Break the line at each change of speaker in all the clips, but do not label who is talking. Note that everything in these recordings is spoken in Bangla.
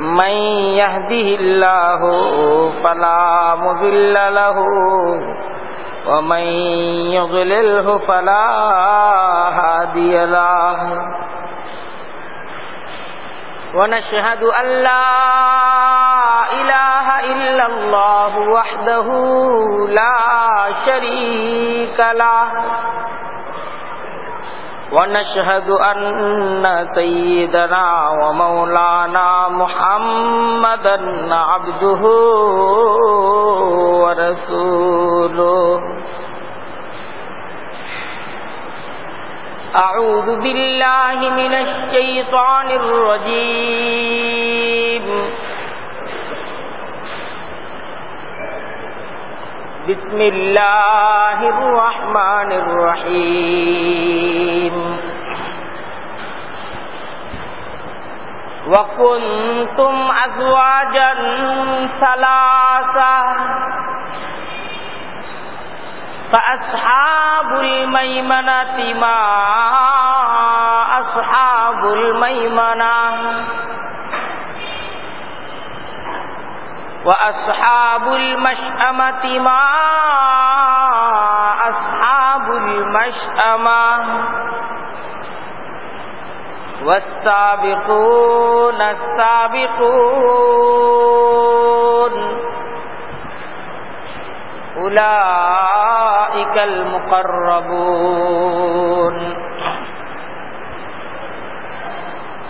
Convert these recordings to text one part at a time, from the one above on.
من يهده الله فلا مضل له، ومن يضلله فلا هادي له. ونشهد أن لا إله إلا الله وحده لا شريك له. ونشهد أن سيدنا ومولانا محمدا عبده ورسوله. أعوذ بالله من الشيطان الرجيم. بسم الله الرحمن الرحيم وكنتم أزواجا ثلاثة فأصحاب الميمنة ما أصحاب الميمنة وأصحاب المشأمة ما أصحاب المشأمة. والسابقون السابقون. أولئك المقربون.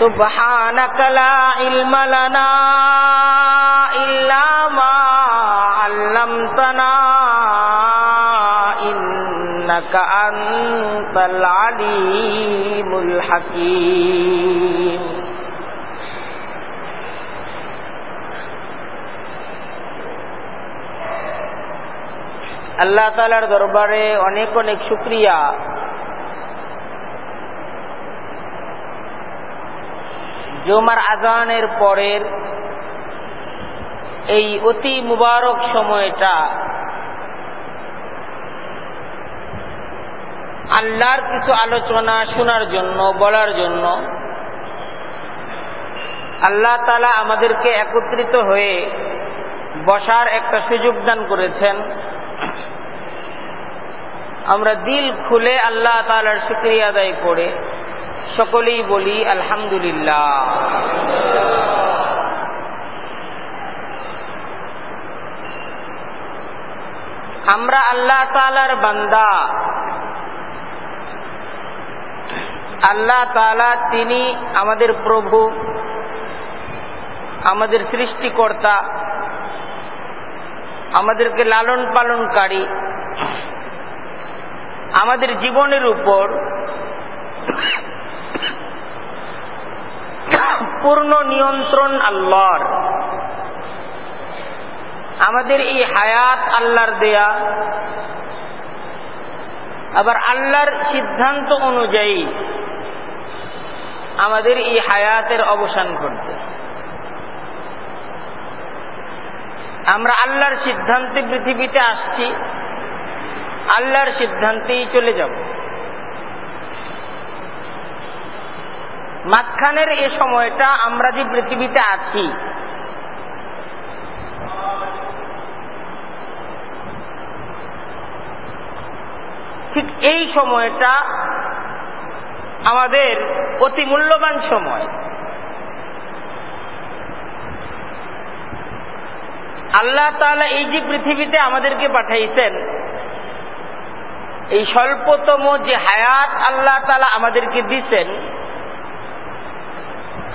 سبحانك لا علم لنا إلا ما علمتنا إنك أنت العليم الحكيم আল্লাহ তালার দরবারে অনেক অনেক শুক্রিয়া জুমার আজানের পরের এই অতি মুবারক সময়টা আল্লাহর কিছু আলোচনা শোনার জন্য, বলার জন্য আল্লাহ তালা আমাদেরকে একত্রিত হয়ে বসার একটা সুযোগ দান করেছেন। আমরা দিল খুলে আল্লাহ তালার শুক্রিয়া আদায় করে সকলেই বলি, আলহামদুলিল্লাহ। আমরা আল্লাহ তালার বান্দা। আল্লাহ তালা তিনি আমাদের প্রভু, আমাদের সৃষ্টিকর্তা, আমাদেরকে লালন পালনকারী, আমাদের জীবনের উপর পূর্ণ নিয়ন্ত্রণ আল্লাহর। আমাদের এই হায়াত আল্লাহর দেয়া। আবার আল্লাহর সিদ্ধান্ত অনুযায়ী আমাদের এই হায়াতের অবসান ঘটবে। আমরা আল্লাহর সিদ্ধান্তে পৃথিবীতে আসছি, আল্লাহর সিদ্ধান্তেই চলে যাব। মাঝখানের এ সময়টা আমরা যে পৃথিবীতে আছি, ঠিক এই সময়টা আমাদের অতি মূল্যবান সময়। আল্লাহ তাআলা এই যে পৃথিবীতে আমাদেরকে পাঠাইছেন, এই স্বল্পতম যে হায়াত আল্লাহ তালা আমাদেরকে দিচ্ছেন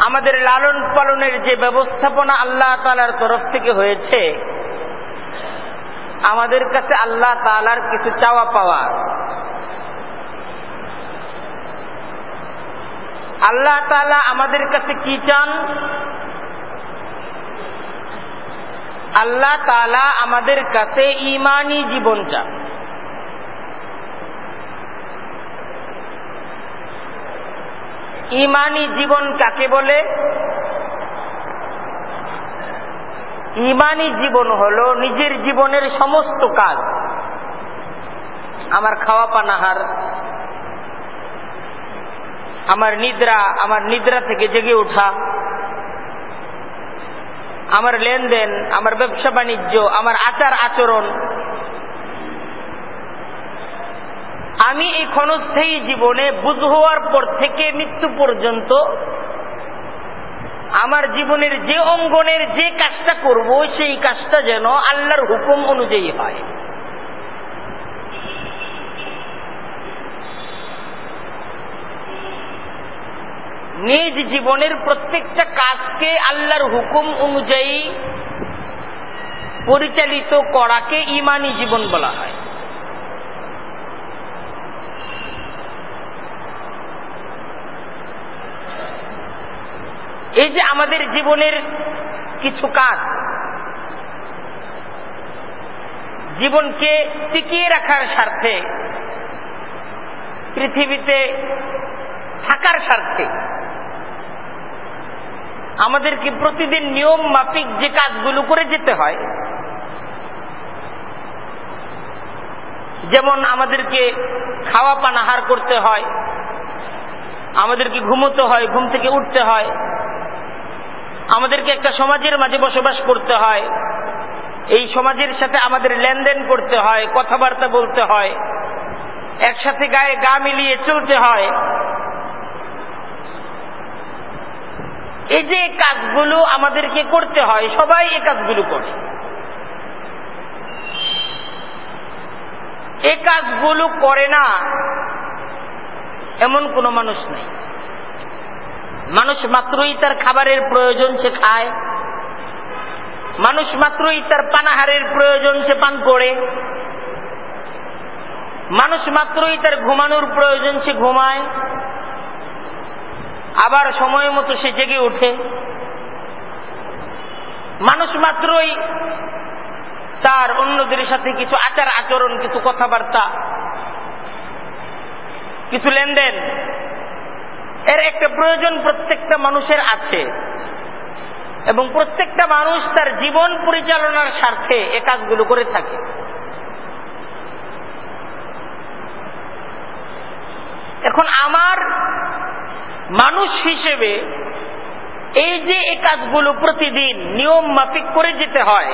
আমাদের লালন পালনের যে ব্যবস্থাপনা আল্লাহ তালার তরফ থেকে হয়েছে, আমাদের কাছে আল্লাহ তালার কিছু চাওয়া পাওয়া। আল্লাহ তালা আমাদের কাছে কি চান? আল্লাহ তালা আমাদের কাছে ইমানি জীবন চান। ইমানি জীবন কাকে বলে? ইমানি জীবন হলো নিজের জীবনের সমস্ত কাজ। আমার খাওয়া পানাহার আমার নিদ্রা আমার নিদ্রা থেকে জেগে ওঠা, আমার লেনদেন, আমার ব্যবসা বাণিজ্য, আমার আচার আচরণ আমি এই ক্ষণস্থায়ী জীবনে বুঝ হওয়ার পর থেকে মৃত্যু পর্যন্ত আমার জীবনের যে অঙ্গনের যে কাজটা করব, সেই কাজটা যেন আল্লাহর হুকুম অনুযায়ী হয়। নিজ জীবনের প্রত্যেকটা কাজকে আল্লাহর হুকুম অনুযায়ী পরিচালিত করাকে ইমানি জীবন বলা হয়। এই যে আমাদের জীবনের কিছু কাজ, জীবনকে টিকিয়ে রাখার স্বার্থে, পৃথিবীতে থাকার স্বার্থে, আমাদেরকে প্রতিদিন নিয়ম মাফিক যে কাজগুলো করে যেতে হয়, যেমন আমাদেরকে খাওয়া পানাহার করতে হয়, আমাদেরকে ঘুমোতে হয়, ঘুম থেকে উঠতে হয় আমাদেরকে একটা সমাজের মাঝে বসবাস করতে হয়। এই সমাজের সাথে আমাদের লেনদেন করতে হয়, কথাবার্তা বলতে হয়। একসাথে গায়ে গা মিলিয়ে চলতে হয়। এই যে কাজগুলো আমাদেরকে করতে হয়, সবাই এই কাজগুলো করে। এ কাজগুলো করে না, এমন কোনো মানুষ নেই। মানুষ মাত্রই তার খাবারের প্রয়োজন সে খায়। মানুষ মাত্রই তার পানাহারের প্রয়োজন সে পান করে। মানুষ মাত্রই তার ঘুমানোর প্রয়োজন সে ঘুমায়। আবার সময় মতো সে জেগে ওঠে। মানুষ মাত্রই তার অন্যদের সাথে কিছু আচার আচরণ কিছু কথাবার্তা, কিছু লেনদেন এর একটা প্রয়োজন প্রত্যেকটা মানুষের আছে। এবং প্রত্যেকটা মানুষ তার জীবন পরিচালনার স্বার্থে এ কাজগুলো করে থাকে। এখন আমার মানুষ হিসেবে এই যে এই কাজগুলো প্রতিদিন নিয়ম মাফিক করে যেতে হয়,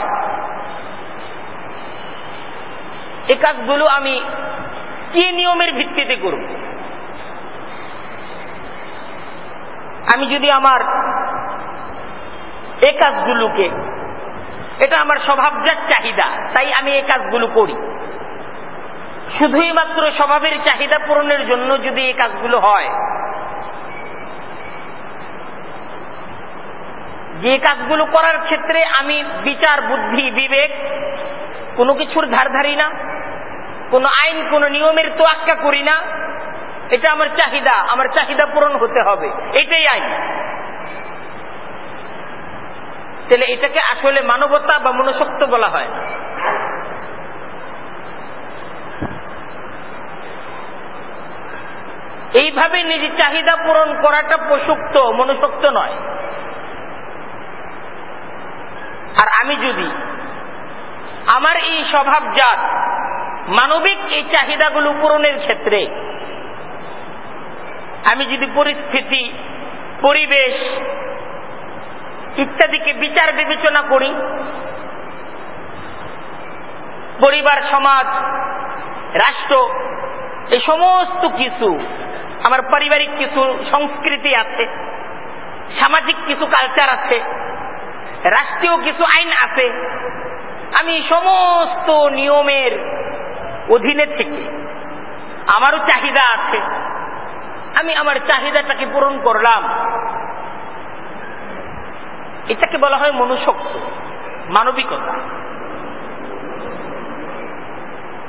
এ কাজগুলো আমি কি নিয়মের ভিত্তিতে করব? আমি যদি আমার এ কাজগুলোকে, এটা আমার স্বভাবজাত চাহিদা, তাই আমি এই কাজগুলো করি। শুধুই মাত্র স্বভাবের চাহিদা পূরণের জন্য যদি এই কাজগুলো হয়, যে কাজগুলো করার ক্ষেত্রে আমি বিচার, বুদ্ধি, বিবেক, কোনো কিছুর ধার ধারি না, কোনো আইন, কোনো নিয়মের তোয়াক্কা করি না এটা আমার চাহিদা আমার চাহিদা পূরণ হতে হবে, এটাই আইন। তাহলে এটাকে আসলে মানবতা বা মনুষ্যত্ব বলা হয়। এইভাবে নিজের চাহিদা পূরণ করাটা পশুক্ত মনুষ্যত্ব নয়। আর আমি যদি আমার এই স্বভাবজাত, মানবিক এই চাহিদাগুলো পূরণের ক্ষেত্রে আমি যদি পরিস্থিতি, পরিবেশ ইত্যাদিকে বিচার বিবেচনা করি, পরিবার, সমাজ, রাষ্ট্র, এই সমস্ত কিছু, আমার পারিবারিক কিছু সংস্কৃতি আছে, সামাজিক কিছু কালচার আছে, রাষ্ট্রীয় কিছু আইন আছে, আমি সমস্ত নিয়মের অধীনে থেকে, আমারও চাহিদা আছে আমি আমার চাহিদাটাকে পূরণ করলাম। এটাকে বলা হয় মনুশক্ত মানবিকতা।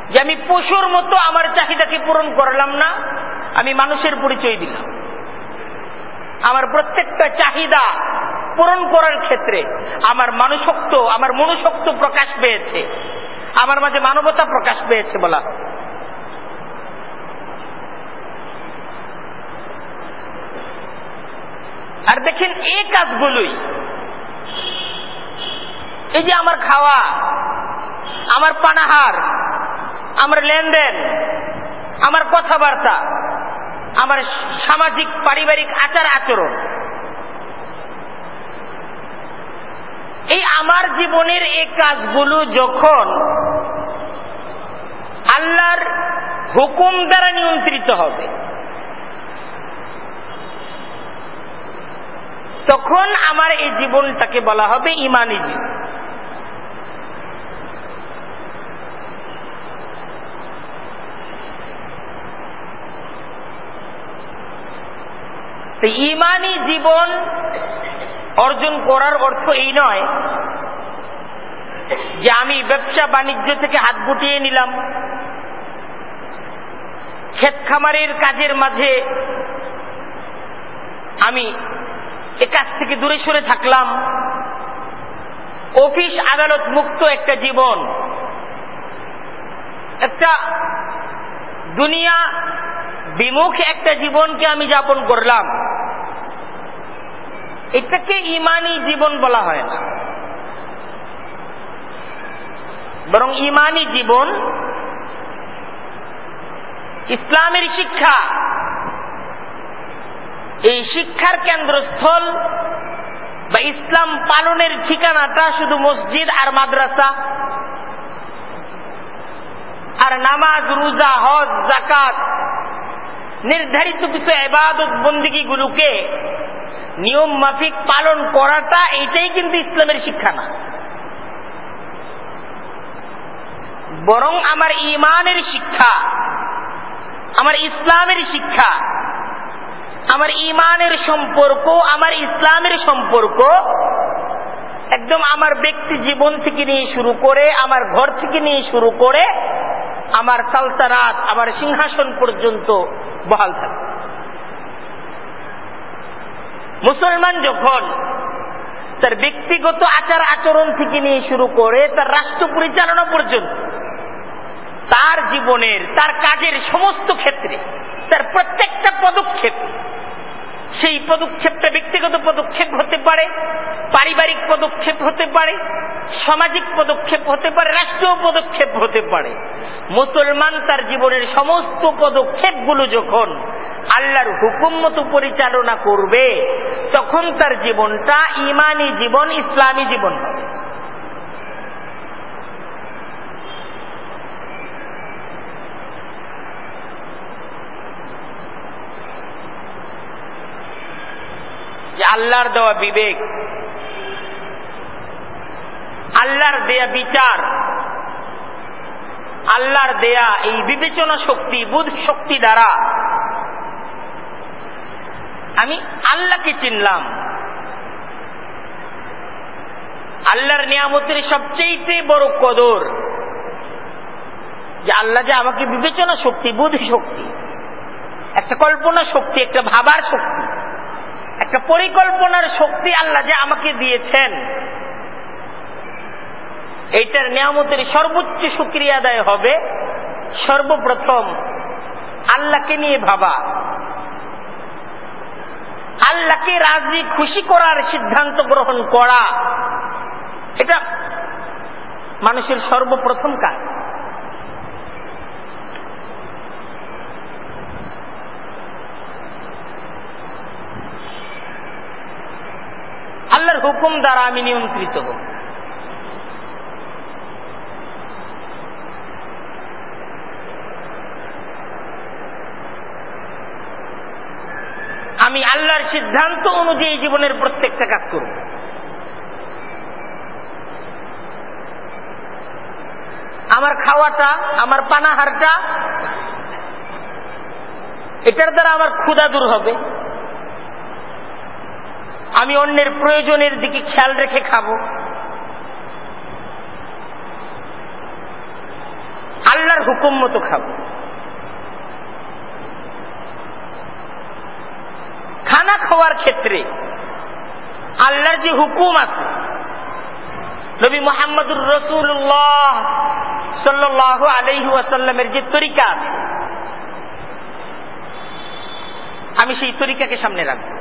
যে আমি পশুর মতো আমার চাহিদাকে পূরণ করলাম না, আমি মানুষের পরিচয় দিলাম। আমার প্রত্যেকটা চাহিদা পূরণ করার ক্ষেত্রে আমার মানুষত্ব, আমার মনুষ্যত্ব প্রকাশ পেয়েছে। আমার মাঝে মানবতা প্রকাশ পেয়েছে বলা আর দেখেন এই কাজগুলোই। এই যে আমার খাওয়া, আমার পানাহার, আমার লেনদেন, আমার কথাবার্তা, আমার সামাজিক পারিবারিক আচার আচরণ। এই আমার জীবনের এই কাজগুলো যখন আল্লাহর হুকুম দ্বারা নিয়ন্ত্রিত হবে তখন আমার এই জীবনটাকে বলা হবে ইমানি জীবন। ইমানি জীবন অর্জন করার অর্থ এই নয় যে আমি ব্যবসা বাণিজ্য থেকে হাত গুটিয়ে নিলাম, ক্ষেত খামারের কাজের মাঝে আমি এ কাজ থেকে দূরে সরে থাকলাম। অফিস আদালত মুক্ত একটা জীবন। একটা দুনিয়া বিমুখ একটা জীবনকে আমি যাপন করলাম। এটাকে ইমানি জীবন বলা হয় না। বরং ইমানি জীবন ইসলামের শিক্ষা। এই শিক্ষার কেন্দ্রস্থল বা ইসলাম পালনের ঠিকানাটা শুধু মসজিদ আর মাদ্রাসা। আর নামাজ, রোজা, হজ জাকাত নির্ধারিত কিছু এবাদত বন্দিগি গুলোকে নিয়ম মাফিক পালন করাটা এটাই কিন্তু ইসলামের শিক্ষা না। বরং আমার ইমানের শিক্ষা, আমার ইসলামের শিক্ষা আমার ইমানের সম্পর্ক, আমার ইসলামের সম্পর্ক একদম আমার ব্যক্তি জীবন থেকে নিয়ে শুরু করে, আমার ঘর থেকে নিয়ে শুরু করে, আমার সালতারাত আমার সিংহাসন পর্যন্ত বহাল থাকে। মুসলমান যখন তার ব্যক্তিগত আচার আচরণ থেকে নিয়ে শুরু করে, তার রাষ্ট্র পরিচালনা পর্যন্ত, তার জীবনের, তার কাজের সমস্ত ক্ষেত্রে তার প্রত্যেকটা পদক্ষেপ, সেই পদক্ষেপটা ব্যক্তিগত পদক্ষেপ হতে পারে, পারিবারিক পদক্ষেপ হতে পারে, সামাজিক পদক্ষেপ হতে পারে, রাষ্ট্রীয় পদক্ষেপ হতে পারে। মুসলমান তার জীবনের সমস্ত পদক্ষেপগুলো যখন আল্লাহর হুকুম মতো পরিচালনা করবে, তখন তার জীবনটা ইমানি জীবন, ইসলামী জীবন হবে। যে আল্লাহর দেওয়া বিবেক, আল্লাহর দেয়া বিচার, আল্লাহর দেয়া এই বিবেচনা শক্তি, বুধ শক্তি দ্বারা আমি আল্লাহকে চিনলাম। আল্লাহর নিয়ামতের সবচেয়ে বড় কদর যে আল্লাহ যে আমাকে বিবেচনা শক্তি, বুধ শক্তি, একটা কল্পনা শক্তি, একটা ভাবার শক্তি। একটা পরিকল্পনার শক্তি আল্লাহ যে আমাকে দিয়েছেন। এইটার নিয়ামতের সর্বোচ্চ সুক্রিয়া আদায় হবে। সর্বপ্রথম আল্লাহকে নিয়ে ভাবা। আল্লাহকে রাজি, খুশি করার সিদ্ধান্ত গ্রহণ করা। এটা মানুষের সর্বপ্রথম কাজ আল্লাহর হুকুম দ্বারা আমি নিয়ন্ত্রিত হব। আমি আল্লাহর সিদ্ধান্ত অনুযায়ী জীবনের প্রত্যেকটা কাজ করব। আমার খাওয়াটা, আমার পানাহারটা, এটার দ্বারা আমার ক্ষুদা দূর হবে। আমি অন্যের প্রয়োজনের দিকে খেয়াল রেখে খাব। আল্লাহর হুকুম মতো খাব। খানা খাওয়ার ক্ষেত্রে আল্লাহর যে হুকুম আছে, নবী মোহাম্মদুর রসুল্লাহ সাল্লাহ আলহু আসাল্লামের যে তরিকা আছে, আমি সেই তরিকাকে সামনে রাখব।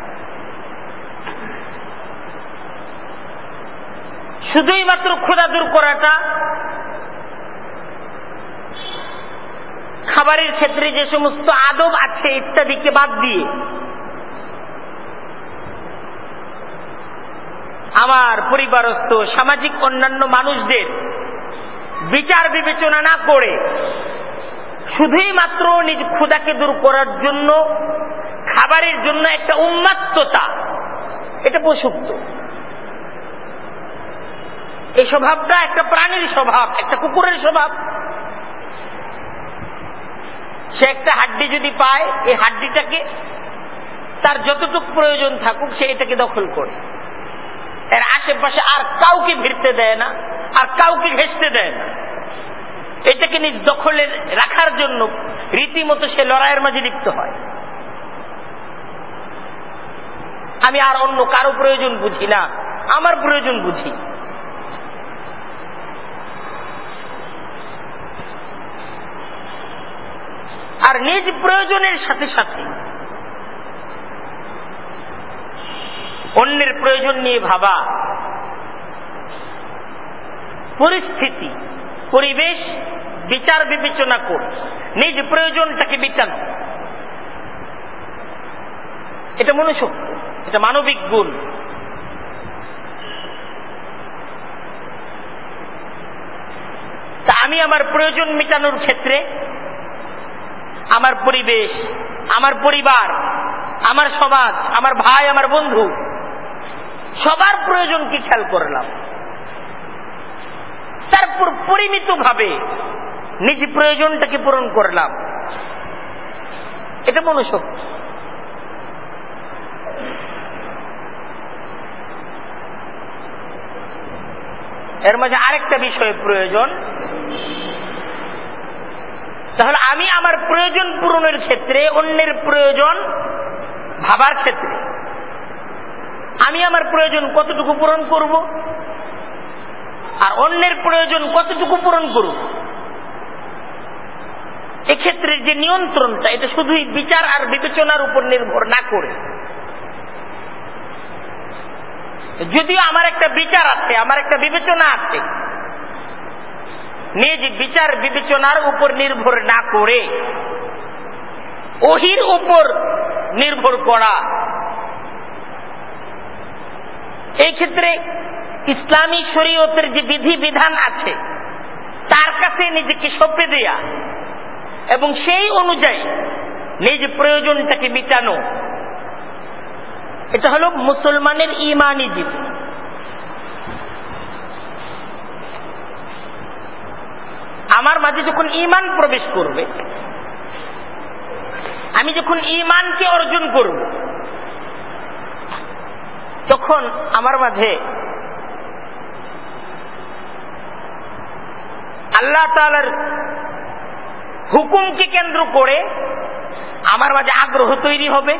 শুধুই মাত্র ক্ষুদা দূর করাটা খাবারের ক্ষেত্রে যে সমস্ত আদব আছে ইত্যাদিকে বাদ দিয়ে আমার পরিবারস্থ, সামাজিক অন্যান্য মানুষদের বিচার বিবেচনা না করে শুধুই মাত্র নিজ ক্ষুদাকে দূর করার জন্য, খাবারের জন্য একটা উন্মাত্ততা, এটা প্রসুপ্ত এই স্বভাবটা একটা প্রাণীর স্বভাব, একটা কুকুরের স্বভাব। সে একটা হাড্ডি যদি পায়, এই হাড্ডিটাকে তার যতটুকু প্রয়োজন থাকুক, সে এটাকে দখল করে। এর আশেপাশে আর কাউকে ভিড়তে দেয় না, আর কাউকে ঘেসতে দেয় না। এটাকে নিজ দখলে রাখার জন্য রীতিমতো সে লড়াইয়ের মাঝে লিপ্ত হয়। আমি আর অন্য কারও প্রয়োজন বুঝি না, আমার প্রয়োজন বুঝি। আর নিজ প্রয়োজনের সাথে সাথে। অন্যের প্রয়োজন নিয়ে ভাবা। পরিস্থিতি, পরিবেশ, বিচার বিবেচনা কর নিজ প্রয়োজনটাকে বিচানো এটা মনুষ্যত্ব, এটা মানবিক গুণ। তা আমি আমার প্রয়োজন মেটানোর ক্ষেত্রে আমার পরিবেশ, আমার পরিবার, আমার সমাজ, আমার ভাই, আমার বন্ধু, সবার প্রয়োজন কি খেয়াল করলাম? তারপর পরিমিত ভাবে নিজ প্রয়োজনটাকে পূরণ করলাম। এটা মনুষ্যত্ব এর মাঝে আরেকটা বিষয় প্রয়োজন। তাহলে আমি আমার প্রয়োজন পূরণের ক্ষেত্রে, অন্যের প্রয়োজন ভাবার ক্ষেত্রে, আমি আমার প্রয়োজন কতটুকু পূরণ করব? আর অন্যের প্রয়োজন কতটুকু পূরণ করব? এক্ষেত্রে যে নিয়ন্ত্রণটা, এটা শুধুই বিচার আর বিবেচনার উপর নির্ভর না করে। যদিও আমার একটা বিচার আছে, আমার একটা বিবেচনা আছে নিজ বিচার বিবেচনার উপর নির্ভর না করে, ওহির উপর নির্ভর করা। এই ক্ষেত্রে ইসলামী শরীয়তের যে বিধি বিধান আছে, তার কাছে নিজেকে সঁপে দেয়া এবং সেই অনুযায়ী নিজ প্রয়োজনটাকে মিটানো, এটা হলো মুসলমানের ইমানি জীবন। আমার মাঝে যখন ইমান প্রবেশ করবে, আমি যখন ইমানকে অর্জন করব, তখন আমার মাঝে আল্লাহ তালার হুকুমকে কেন্দ্র করে আমার মাঝে আগ্রহ তৈরি হবে,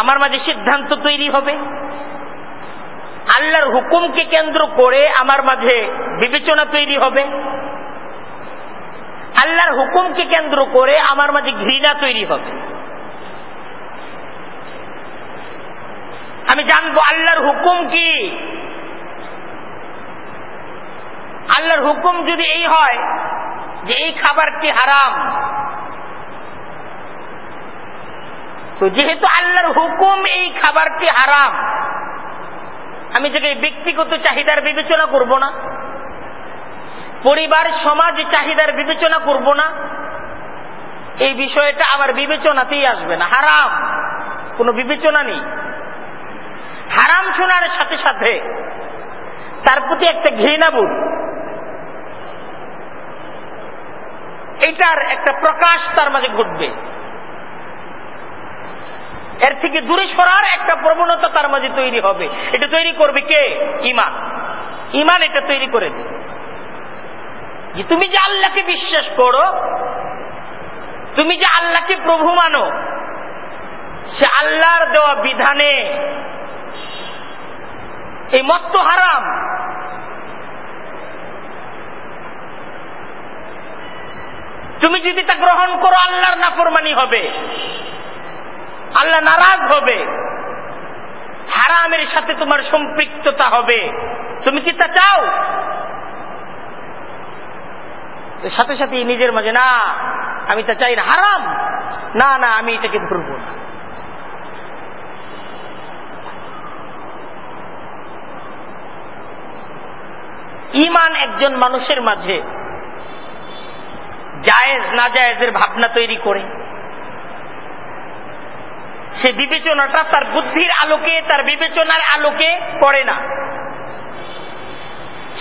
আমার মাঝে সিদ্ধান্ত তৈরি হবে। আল্লাহর হুকুমকে কেন্দ্র করে আমার মাঝে বিবেচনা তৈরি হবে। আল্লাহর হুকুমকে কেন্দ্র করে আমার মাঝে ঘৃণা তৈরি হবে। আমি জানব আল্লাহর হুকুম কি? আল্লাহর হুকুম যদি এই হয় যে এই খাবারটি হারাম, তো যেহেতু আল্লাহর হুকুম এই খাবারটি হারাম আমি যে ব্যক্তিগত চাহিদার বিবেচনা করব না, পরিবার, সমাজ চাহিদার বিবেচনা করব না, এই বিষয়টা আমার বিবেচনাতেই আসবে না। হারাম, কোনো বিবেচনা নেই। হারাম শোনার সাথে সাথে তার প্রতি একটা ঘৃণাবোধ এটার একটা প্রকাশ তার মাঝে ঘটবে। এর থেকে দূরে সরার একটা প্রবণতা তার মাঝে তৈরি হবে। এটা তৈরি করবে কে? ইমান। ইমান এটা তৈরি করে দেবে। যে তুমি যে আল্লাহকে বিশ্বাস করো, তুমি যে আল্লাহকে প্রভু মানো, সে আল্লাহর দেওয়া বিধানে এই মত্ত হারাম। তুমি যদি তা গ্রহণ করো, আল্লাহর নাফরমানি হবে। আল্লাহ নারাজ হবে। হারামের সাথে তোমার সম্পৃক্ততা হবে। তুমি কি তা চাও? সাথে সাথে নিজের মাঝে, না, আমি তা চাই না, হারাম। না না, আমি এটাকে ধরবো না। ইমান একজন মানুষের মাঝে জায়েজ না জায়েজের ভাবনা তৈরি করে। সে বিবেচনাটা তার বুদ্ধির আলোকে, তার বিবেচনার আলোকে করে না।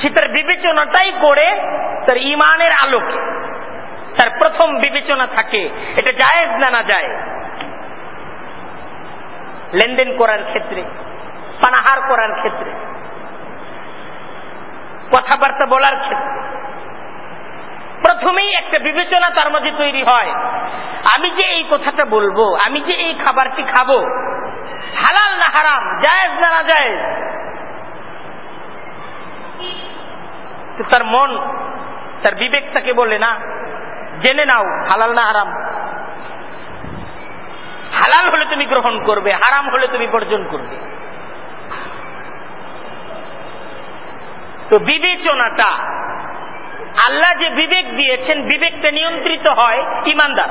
সে তার বিবেচনাটাই করে তার ইমানের আলোকে। তার প্রথম বিবেচনা থাকে, এটা জায়েজ না না যায় লেনদেন করার ক্ষেত্রে, পানাহার করার ক্ষেত্রে, কথাবার্তা বলার ক্ষেত্রে প্রথমেই একটা বিবেচনা তার মধ্যে তৈরি হয়। আমি যে এই কথাটা বলব, আমি যে এই খাবারটি খাব, হালাল না হারাম, জায়েজ না না জায়েজ তার মন, তার বিবেক তাকে বলে না, জেনে নাও, হালাল না হারাম? হালাল হলে তুমি গ্রহণ করবে, হারাম হলে তুমি বর্জন করবে। তো বিবেচনাটা আল্লাহ যে বিবেক দিয়েছেন বিবেকটা নিয়ন্ত্রিত হয় ইমানদার।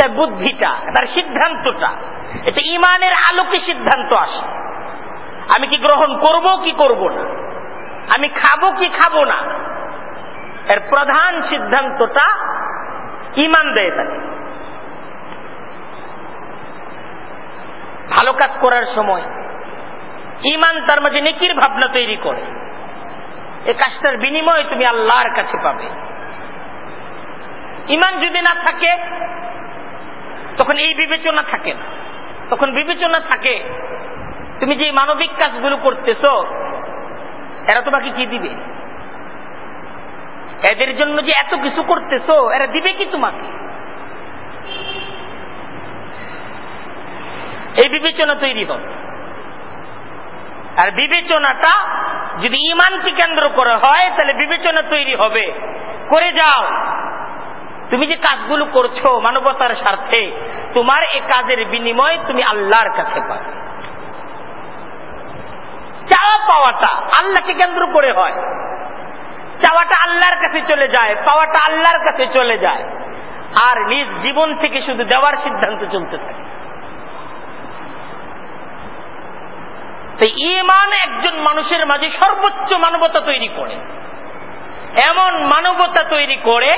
তার বুদ্ধিটা, তার সিদ্ধান্তটা, এটা ইমানের আলোকে সিদ্ধান্ত আসে। আমি কি গ্রহণ করব কি করব না? আমি খাব কি খাব না? এর প্রধান সিদ্ধান্তটা ইমান দেয় তাকে। ভালো কাজ করার সময় ইমান তার মাঝে নেকির ভাবনা তৈরি করে। এ কাজটার বিনিময়ে তুমি আল্লাহর কাছে পাবে। ইমান যদি না থাকে, তখন এই বিবেচনা থাকে না। তখন বিবেচনা থাকে, তুমি যে মানবিক কাজগুলো করতেছ, এরা তোমাকে কি দিবে? এদের জন্য যে এত কিছু করতেছ, এরা দিবে কি তোমাকে? এই বিবেচনা তৈরি হবে আর বিবেচনাটা যদি ইমানকে কেন্দ্র করে হয়, তাহলে বিবেচনা তৈরি হবে। করে যাও। তুমি যে কাজগুলো করছ মানবতার স্বার্থে, তোমার এ কাজের বিনিময় তুমি আল্লাহর কাছে পাবে। চাওয়া পাওয়াটা আল্লাহকে কেন্দ্র করে হয়। চাওয়াটা আল্লাহর কাছে চলে যায়, পাওয়াটা আল্লাহর কাছে চলে যায়। আর নিজ জীবন থেকে শুধু দেওয়ার সিদ্ধান্ত চলতে থাকে। সেই ইমান একজন মানুষের মাঝে সর্বোচ্চ মানবতা তৈরি করে। এমন মানবতা তৈরি করে,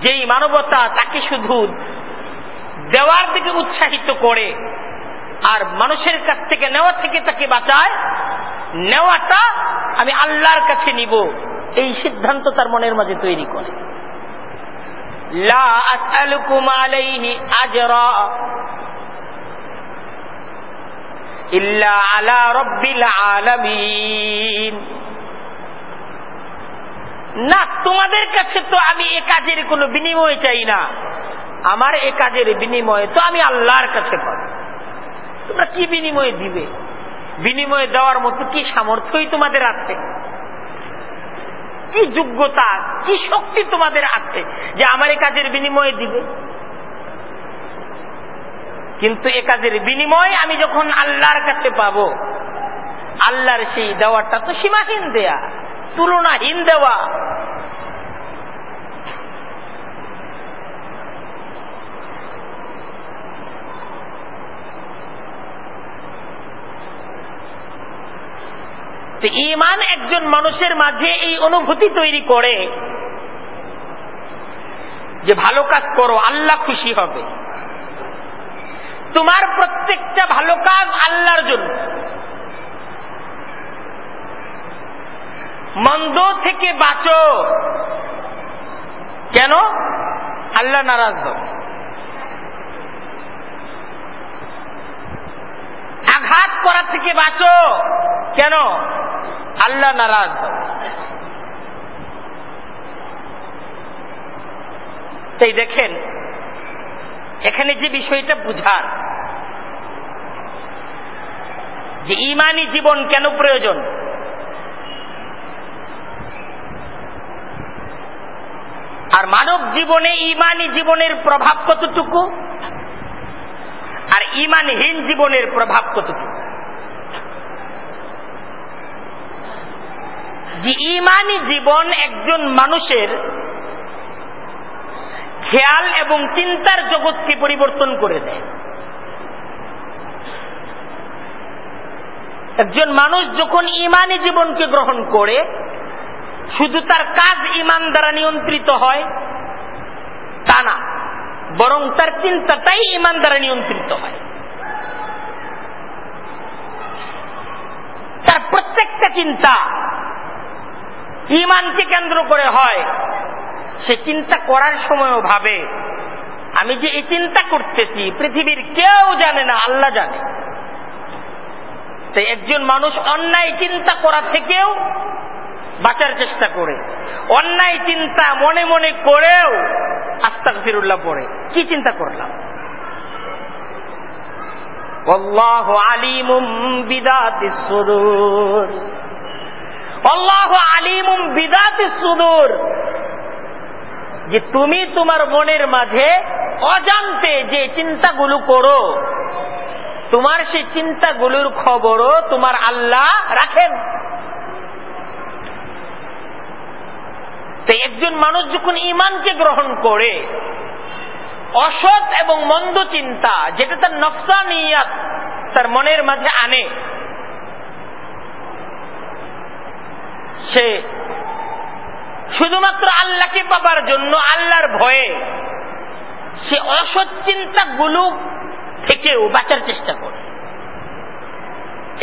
যেই মানবতা তাকে শুধু দেওয়ার দিকে উৎসাহিত করে, আর মানুষের কাছ থেকে নেওয়া থেকে তাকে বাঁচায়, নেওয়াটা আমি আল্লাহর কাছে নিব, এই সিদ্ধান্ত তার মনের মাঝে তৈরি করে। লা আজরা না, তোমাদের কাছে তো আমি এ কাজের কোনো বিনিময় চাই না। আমার এ কাজের বিনিময়ে তো আমি আল্লাহর কাছে পাব। তোমরা কি বিনিময়ে দিবে? বিনিময়ে দেওয়ার মতো কি সামর্থ্যই তোমাদের আছে? কি যোগ্যতা, কি শক্তি তোমাদের আছে যে আমার এ কাজের বিনিময়ে দিবে? কিন্তু এ কাজের বিনিময় আমি যখন আল্লাহর কাছে পাবো, আল্লাহর সেই দেওয়াটা তো সীমাহীন দেয়া, তুলনাহীন দেওয়া। ইমান একজন মানুষের মাঝে এই অনুভূতি তৈরি করে যে ভালো কাজ করো, আল্লাহ খুশি হবে। তোমার প্রত্যেকটা ভালো কাজ আল্লাহর জন্য। মন্দ থেকে বাঁচো। কেন? আল্লাহ নারাজ হবে আঘাত করা থেকে বাঁচো। কেন? আল্লাহ নারাজ হবে তাই দেখেন, এখানে যে বিষয়টা বুঝার যে ইমানি জীবন কেন প্রয়োজন? আর মানব জীবনে ইমানি জীবনের প্রভাব কতটুকু? আর ইমানহীন জীবনের প্রভাব কতটুকু? যে ইমানি জীবন একজন মানুষের খেয়াল এবং চিন্তার জগৎকে পরিবর্তন করে দেয়। একজন মানুষ যখন ইমানি জীবনকে গ্রহণ করে, শুধু তার কাজ ইমান দ্বারা নিয়ন্ত্রিত হয়, তা না, বরং তার চিন্তাটাই ইমান দ্বারা নিয়ন্ত্রিত হয়। তার প্রত্যেকটা চিন্তা ইমানকে কেন্দ্র করে হয়। সে চিন্তা করার সময়ও ভাবে, আমি যে এই চিন্তা করতেছি, পৃথিবীর কেউ জানে না, আল্লাহ জানে। তাই একজন মানুষ অন্যায় চিন্তা করা থেকেও বাঁচার চেষ্টা করে। অন্যায় চিন্তা মনে মনে করেও আস্তাক ফিরুল্লাহ পড়ে। কি চিন্তা করলাম? অল্লাহ আলিমুম বিদাতি সুদূর। অল্লাহ আলিমুম বিদাতি সুদূর। যে তুমি তোমার মনের মাঝে অজান্তে যে চিন্তাগুলো করো তোমার সেই চিন্তাগুলোর খবরও তোমার আল্লাহ রাখেন। তাই একজন মানুষ যখন ইমানকে গ্রহণ করে, অসৎ এবং মন্দ চিন্তা, যেটা তার নকশা নিয়াত তার মনের মাঝে আনে, সে শুধুমাত্র আল্লাহকে পাবার জন্য, আল্লাহর ভয়ে, সে অসৎ চিন্তাগুলো থেকেও বাঁচার চেষ্টা করে।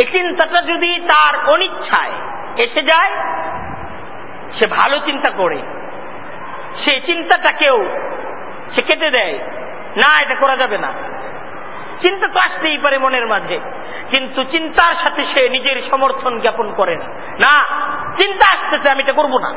এই চিন্তাটা যদি তার অনিচ্ছায় এসে যায়, সে ভালো চিন্তা করে। সে চিন্তাটাকেও সে কেটে দেয়। না, এটা করা যাবে না। চিন্তা তো আসতেই পারে মনের মাঝে, কিন্তু চিন্তার সাথে সে নিজের সমর্থন জ্ঞাপন করে না। না, চিন্তা আসতেছে, আমি এটা করব না।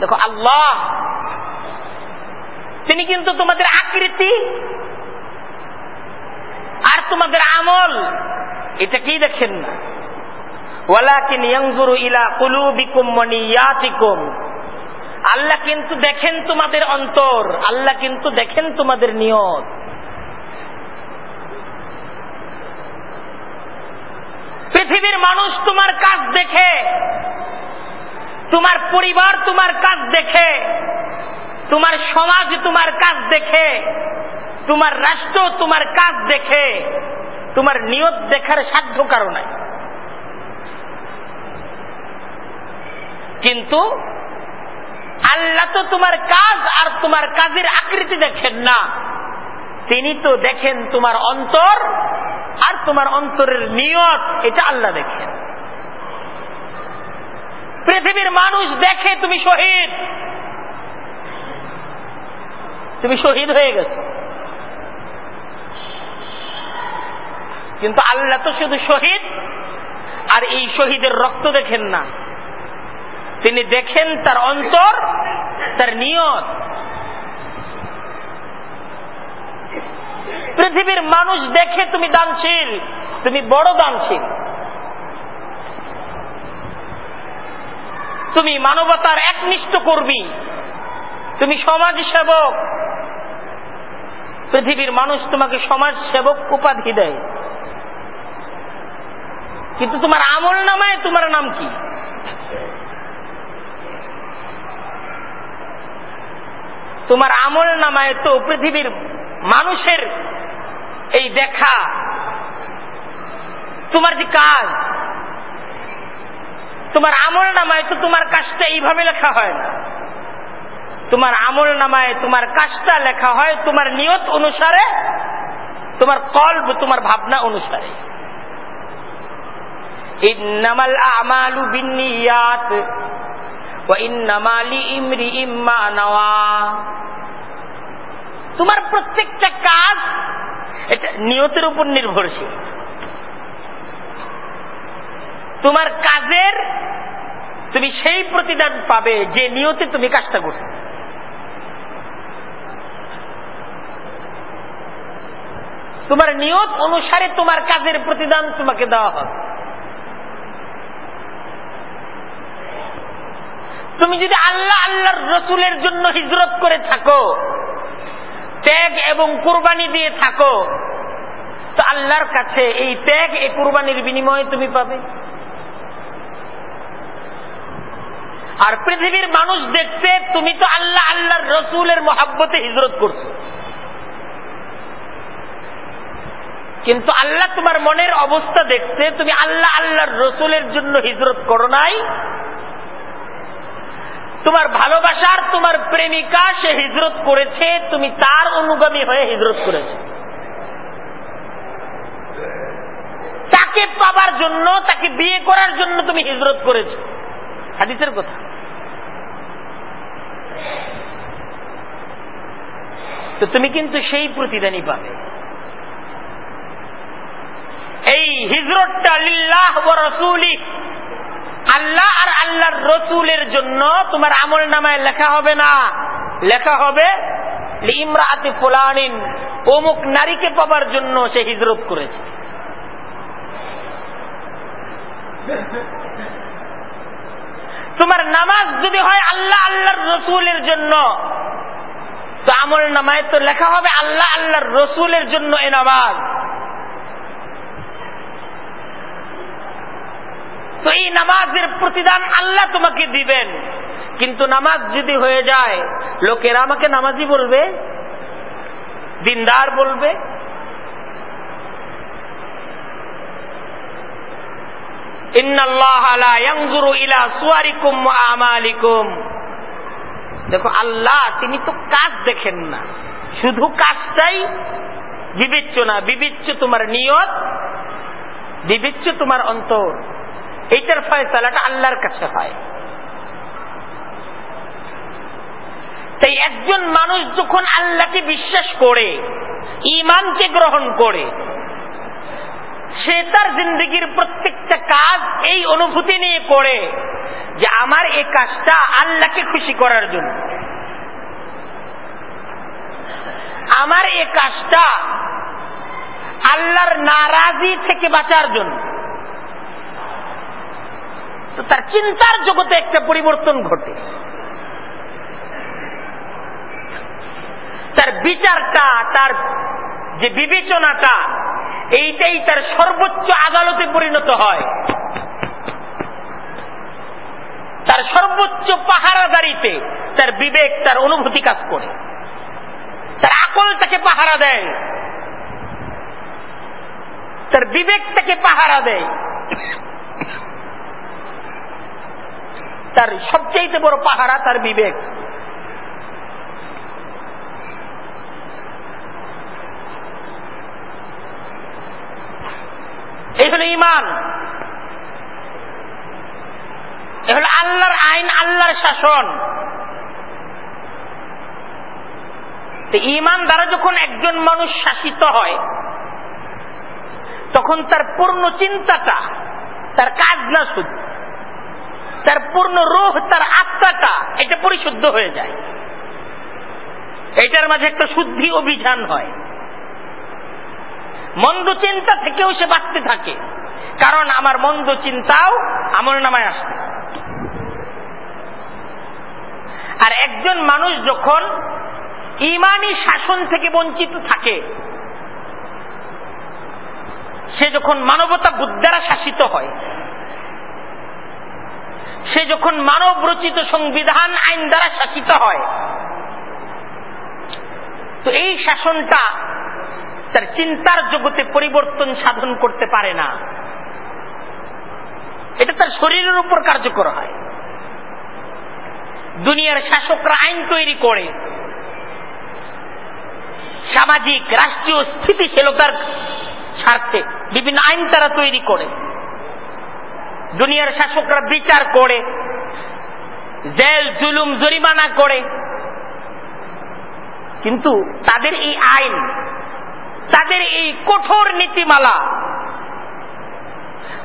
দেখো, আল্লাহ, তিনি কিন্তু তোমাদের আকৃতি আর তোমাদের আমল এটা কি দেখেন না। ওয়ালাকিন ইয়ানজুরু ইলা কুলুবিকুম আল্লাহ কিন্তু দেখেন তোমাদের অন্তর, আল্লাহ কিন্তু দেখেন তোমাদের নিয়ত। পৃথিবীর মানুষ তোমার কাজ দেখে, তোমার পরিবার তোমার কাজ দেখে, তোমার সমাজ তোমার কাজ দেখে, তোমার রাষ্ট্র তোমার কাজ দেখে, তোমার নিয়ত দেখার সাধ্য কারণ কিন্তু আল্লাহ তো তোমার কাজ আর তোমার কাজের আকৃতি দেখেন না। তিনি তো দেখেন তোমার অন্তর আর তোমার অন্তরের নিয়ত, এটা আল্লাহ দেখেন। পৃথিবীর মানুষ দেখে তুমি শহীদ। তুমি শহীদ হয়ে গেছো। কিন্তু আল্লাহ তো শুধু শহীদ, আর এই শহীদের রক্ত দেখেন না। তিনি দেখেন তার অন্তর, তার নিয়ত। পৃথিবীর মানুষ দেখে তুমি দানশীল, তুমি বড় দানশীল। তুমি মানবতার একনিষ্ঠ কর্মী, তুমি সমাজ সেবক পৃথিবীর মানুষ তোমাকে সমাজ সেবক উপাধি দেয়। কিন্তু তোমার আমল নামায় তোমার নাম কি? তোমার আমল নামায় তো পৃথিবীর মানুষের এই দেখা। তোমার যে কাজ, তোমার আমল নামায় তো তোমার কাজটা এইভাবে লেখা হয় না। তোমার আমল নামায় তোমার কাজটা লেখা হয় তোমার নিয়ত অনুসারে, তোমার কল্প, তোমার ভাবনা অনুসারে। ইন্নামাল আমালু বিন্নিয়াত, ওয়া ইন্নামা লিইমরিইম মা নাওয়া। তোমার প্রত্যেকটা কাজ এটা নিয়তের উপর নির্ভরশীল। তোমার কাজের তুমি সেই প্রতিদান পাবে যে নিয়তে তুমি কাজটা করছ। তোমার নিয়ত অনুসারে তোমার কাজের প্রতিদান তোমাকে দেওয়া হবে। তুমি যদি আল্লাহ আল্লাহর রসুলের জন্য হিজরত করে থাকো ত্যাগ এবং কোরবানি দিয়ে থাকো। তো আল্লাহর কাছে এই ত্যাগ, এই কোরবানির বিনিময়ে তুমি পাবে। আর পৃথিবীর মানুষ দেখছে, তুমি তো আল্লাহ, আল্লাহর রসুলের মহাব্বতে হিজরত করছ। কিন্তু আল্লাহ তোমার মনের অবস্থা দেখছে, তুমি আল্লাহ, আল্লাহর রসুলের জন্য হিজরত করো নাই। তোমার ভালোবাসার তোমার প্রেমিকা সে হিজরত করেছে, তুমি তার অনুগামী হয়ে হিজরত করেছে। তাকে পাবার জন্য, তাকে বিয়ে করার জন্য তুমি হিজরত করেছ। হাদিসের কথা। তো তুমি কিন্তু সেই প্রতিদানই পাবে। এই হিজরতটা লিল্লাহ রসুলি আল্লাহ আর আল্লাহর রসুলের জন্য তোমার আমল নামায় লেখা হবে না। লেখা হবে ইমরাতে ফুলানিন, অমুক নারীকে পাবার জন্য সে হিজরত করেছে। তোমার নামাজ যদি হয় আল্লাহ আল্লাহর রসুলের জন্য, তো আমল নামায় তো লেখা হবে, আল্লাহ আল্লাহর রসুলের জন্য এ নামাজ। তো এই নামাজের প্রতিদান আল্লাহ তোমাকে দিবেন। কিন্তু নামাজ যদি হয়ে যায়, লোকেরা আমাকে নামাজি বলবে, দিনদার বলবে। দেখো, আল্লাহ, তিনি তো কাজ দেখেন না। শুধু কাজটাই বিবেচ্য না। বিবেচ্য তোমার নিয়ত, বিবেচ্য তোমার অন্তর। এইটার ফয়সালাটা আল্লাহর কাছে হয়। তাই একজন মানুষ যখন আল্লাহকে বিশ্বাস করে ইমানকে গ্রহণ করে, সে তার জিন্দগির প্রত্যেকটা কাজ এই অনুভূতি নিয়ে করে যে আমার এই কাজটা আল্লাহকে খুশি করার জন্য। আমার এই কাজটা আল্লাহর নারাজি থেকে বাঁচার জন্য। তো তার চিন্তার জগতে একটা পরিবর্তন ঘটে। তার বিচারটা, তার যে বিবেচনাটা, এইটাই তার সর্বোচ্চ আদালতে পরিণত হয়। তার সর্বোচ্চ পাহারাদারিতে তার বিবেক, তার অনুভূতি কাজ করে। তার আকল তাকে পাহারা দেয়। তার বিবেক তাকে পাহারা দেয়। তার সবচেয়ে বড় পাহারা তার বিবেক। এই হলো ইমান এ হলো আল্লাহর আইন, আল্লাহর শাসন। ইমান দ্বারা যখন একজন মানুষ শাসিত হয়, তখন তার পূর্ণ চিন্তাটা, তার কাজ না শুধু। তার পূর্ণ রোহ তার আত্মাটা, এটা পরিশুদ্ধ হয়ে যায়। এটার মাঝে একটা শুদ্ধি অভিযান হয়। মন্দ চিন্তা থেকেও সে বাঁচতে থাকে। কারণ আমার মন্দ চিন্তাও আমল নামায় আসতে আর একজন মানুষ যখন ইমানি শাসন থেকে বঞ্চিত থাকে, সে যখন মানবতা বুদ্ধারা শাসিত হয় সে যখন মানব রচিত সংবিধান আইন দ্বারা শাসিত হয়, তো এই শাসনটা তার চিন্তার জগতে পরিবর্তন সাধন করতে পারে না। এটা তার শরীরের উপর কার্যকর হয়। দুনিয়ার শাসকরা আইন তৈরি করে। সামাজিক, রাষ্ট্রীয় স্থিতিশীলতার স্বার্থে বিভিন্ন আইন তারা তৈরি করে। দুনিয়ার শাসকরা বিচার করে, জেল, জুলুম, জরিমানা করে। কিন্তু তাদের এই আইন, তাদের এই কঠোর নীতিমালা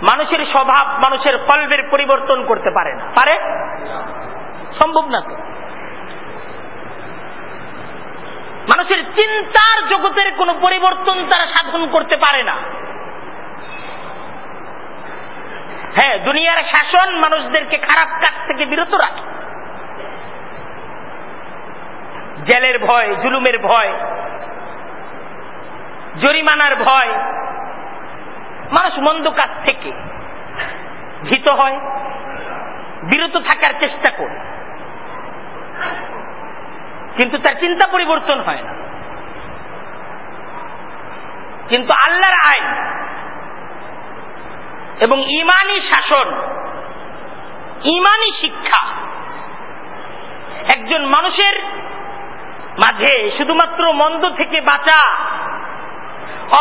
মানুষের স্বভাব, মানুষের কল্পের পরিবর্তন করতে পারে না। পারে? সম্ভব না মানুষের চিন্তার জগতের কোনো পরিবর্তন তারা সাধন করতে পারে না। হ্যাঁ দুনিয়ার শাসন মানুষদেরকে খারাপ কাজ থেকে বিরত রাখে। জেলের ভয়, জুলুমের ভয়, জরিমানার ভয়, মানুষ মন্দ কাজ থেকে ভীত হয়, বিরত থাকার চেষ্টা করে। কিন্তু তার চিন্তা পরিবর্তন হয় না। কিন্তু আল্লাহর আইন এবং ইমানি শাসন, ইমানি শিক্ষা একজন মানুষের মাঝে শুধুমাত্র মন্দ থেকে বাঁচা,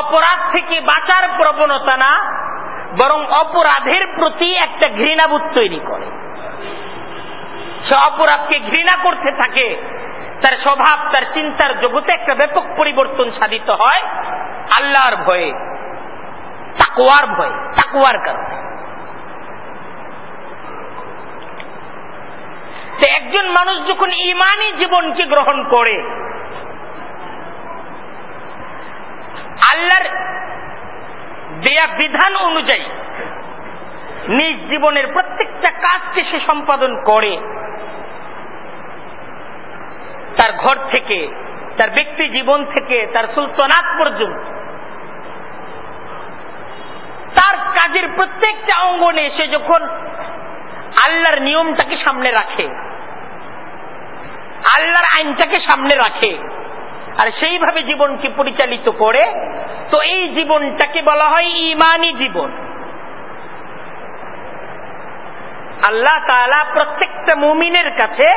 অপরাধ থেকে বাঁচার প্রবণতা না, বরং অপরাধের প্রতি একটা ঘৃণাবোধ তৈরি করে। সে অপরাধকে ঘৃণা করতে থাকে, তার স্বভাব, তার চিন্তার জগতে একটা ব্যাপক পরিবর্তন সাধিত হয় আল্লাহর ভয়ে। তাকুয়ার ভয়ে তাকুয়ার কারণে। একজন মানুষ যখন ইমানি জীবনকে গ্রহণ করে, আল্লাহর দেয়া বিধান অনুযায়ী নিজ জীবনের প্রত্যেকটা কাজকে সে সম্পাদন করে, তার ঘর থেকে, তার ব্যক্তি জীবন থেকে, তার সুলতানাত পর্যন্ত তার কাজের প্রত্যেকটা অঙ্গনে সে যখন আল্লাহর নিয়মটাকে সামনে রাখে, আল্লাহর আইনটাকে সামনে রাখে, আর সেইভাবে জীবনকে পরিচালিত করে, তো এই জীবনটাকে বলা হয় ইমানি জীবন। আল্লাহ তালা প্রত্যেকটা মুমিনের কাছে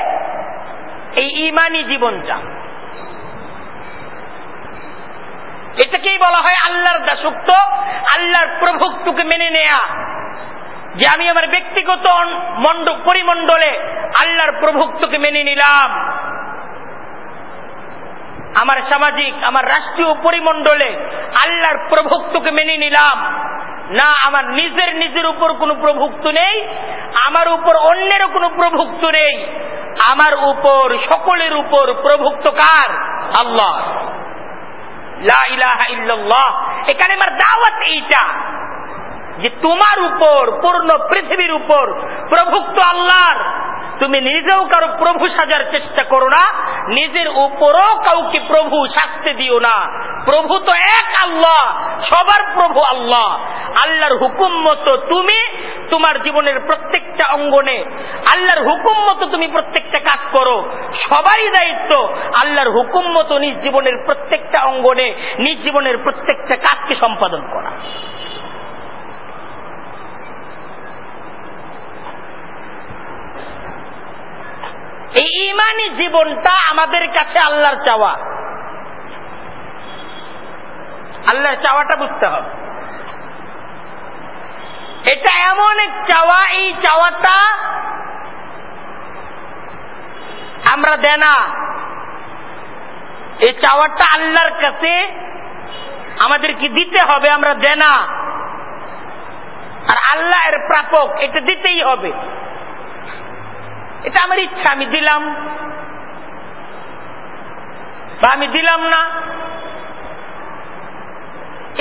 এই ইমানি জীবন চান এটাকেই বলা হয় আল্লাহর দাসত্ব, আল্লাহর প্রভুত্বকে মেনে নেয়া। যে আমি আমার ব্যক্তিগত পরিমণ্ডলে আল্লাহর প্রভুত্বকে মেনে নিলাম। আমার সামাজিক, আমার রাষ্ট্রীয় পরিমণ্ডলে আল্লাহর প্রভুত্বকে মেনে নিলাম। না, আমার নিজের নিজের উপর কোনো প্রভুক্ত নেই, আমার উপর অন্যেরও কোনো প্রভুক্ত নেই। আমার উপর, সকলের উপর প্রভুক্ত কার? আল্লাহ। এখানে আমার দাওয়াত এইটা যে তোমার উপর পূর্ণ পৃথিবীর উপর প্রভুক্ত আল্লাহর তুমি নিজেও কারও প্রভু সাজার চেষ্টা করো না। নিজের উপরও কাউকে প্রভু শাস্তি দিও না। প্রভু তো এক আল্লাহ, সবার প্রভু আল্লাহ। আল্লাহর হুকুম মতো তুমি তোমার জীবনের প্রত্যেকটা অঙ্গনে, আল্লাহর হুকুম মতো তুমি প্রত্যেকটা কাজ করো। সবারই দায়িত্ব আল্লাহর হুকুম মতো নিজ জীবনের প্রত্যেকটা অঙ্গনে, নিজ জীবনের প্রত্যেকটা কাজকে সম্পাদন করা। এই ইমানি জীবনটা আমাদের কাছে আল্লাহর চাওয়া। আল্লাহর চাওয়াটা বুঝতে হবে। এটা এমন এক চাওয়া, এই চাওয়াটা আমরা দেনা এই চাওয়াটা আল্লাহর কাছে আমাদেরকে দিতে হবে, আমরা দেনা আর আল্লাহ এর প্রাপক, এটা দিতেই হবে। এটা আমার ইচ্ছা, আমি দিলাম। বা আমি দিলাম না।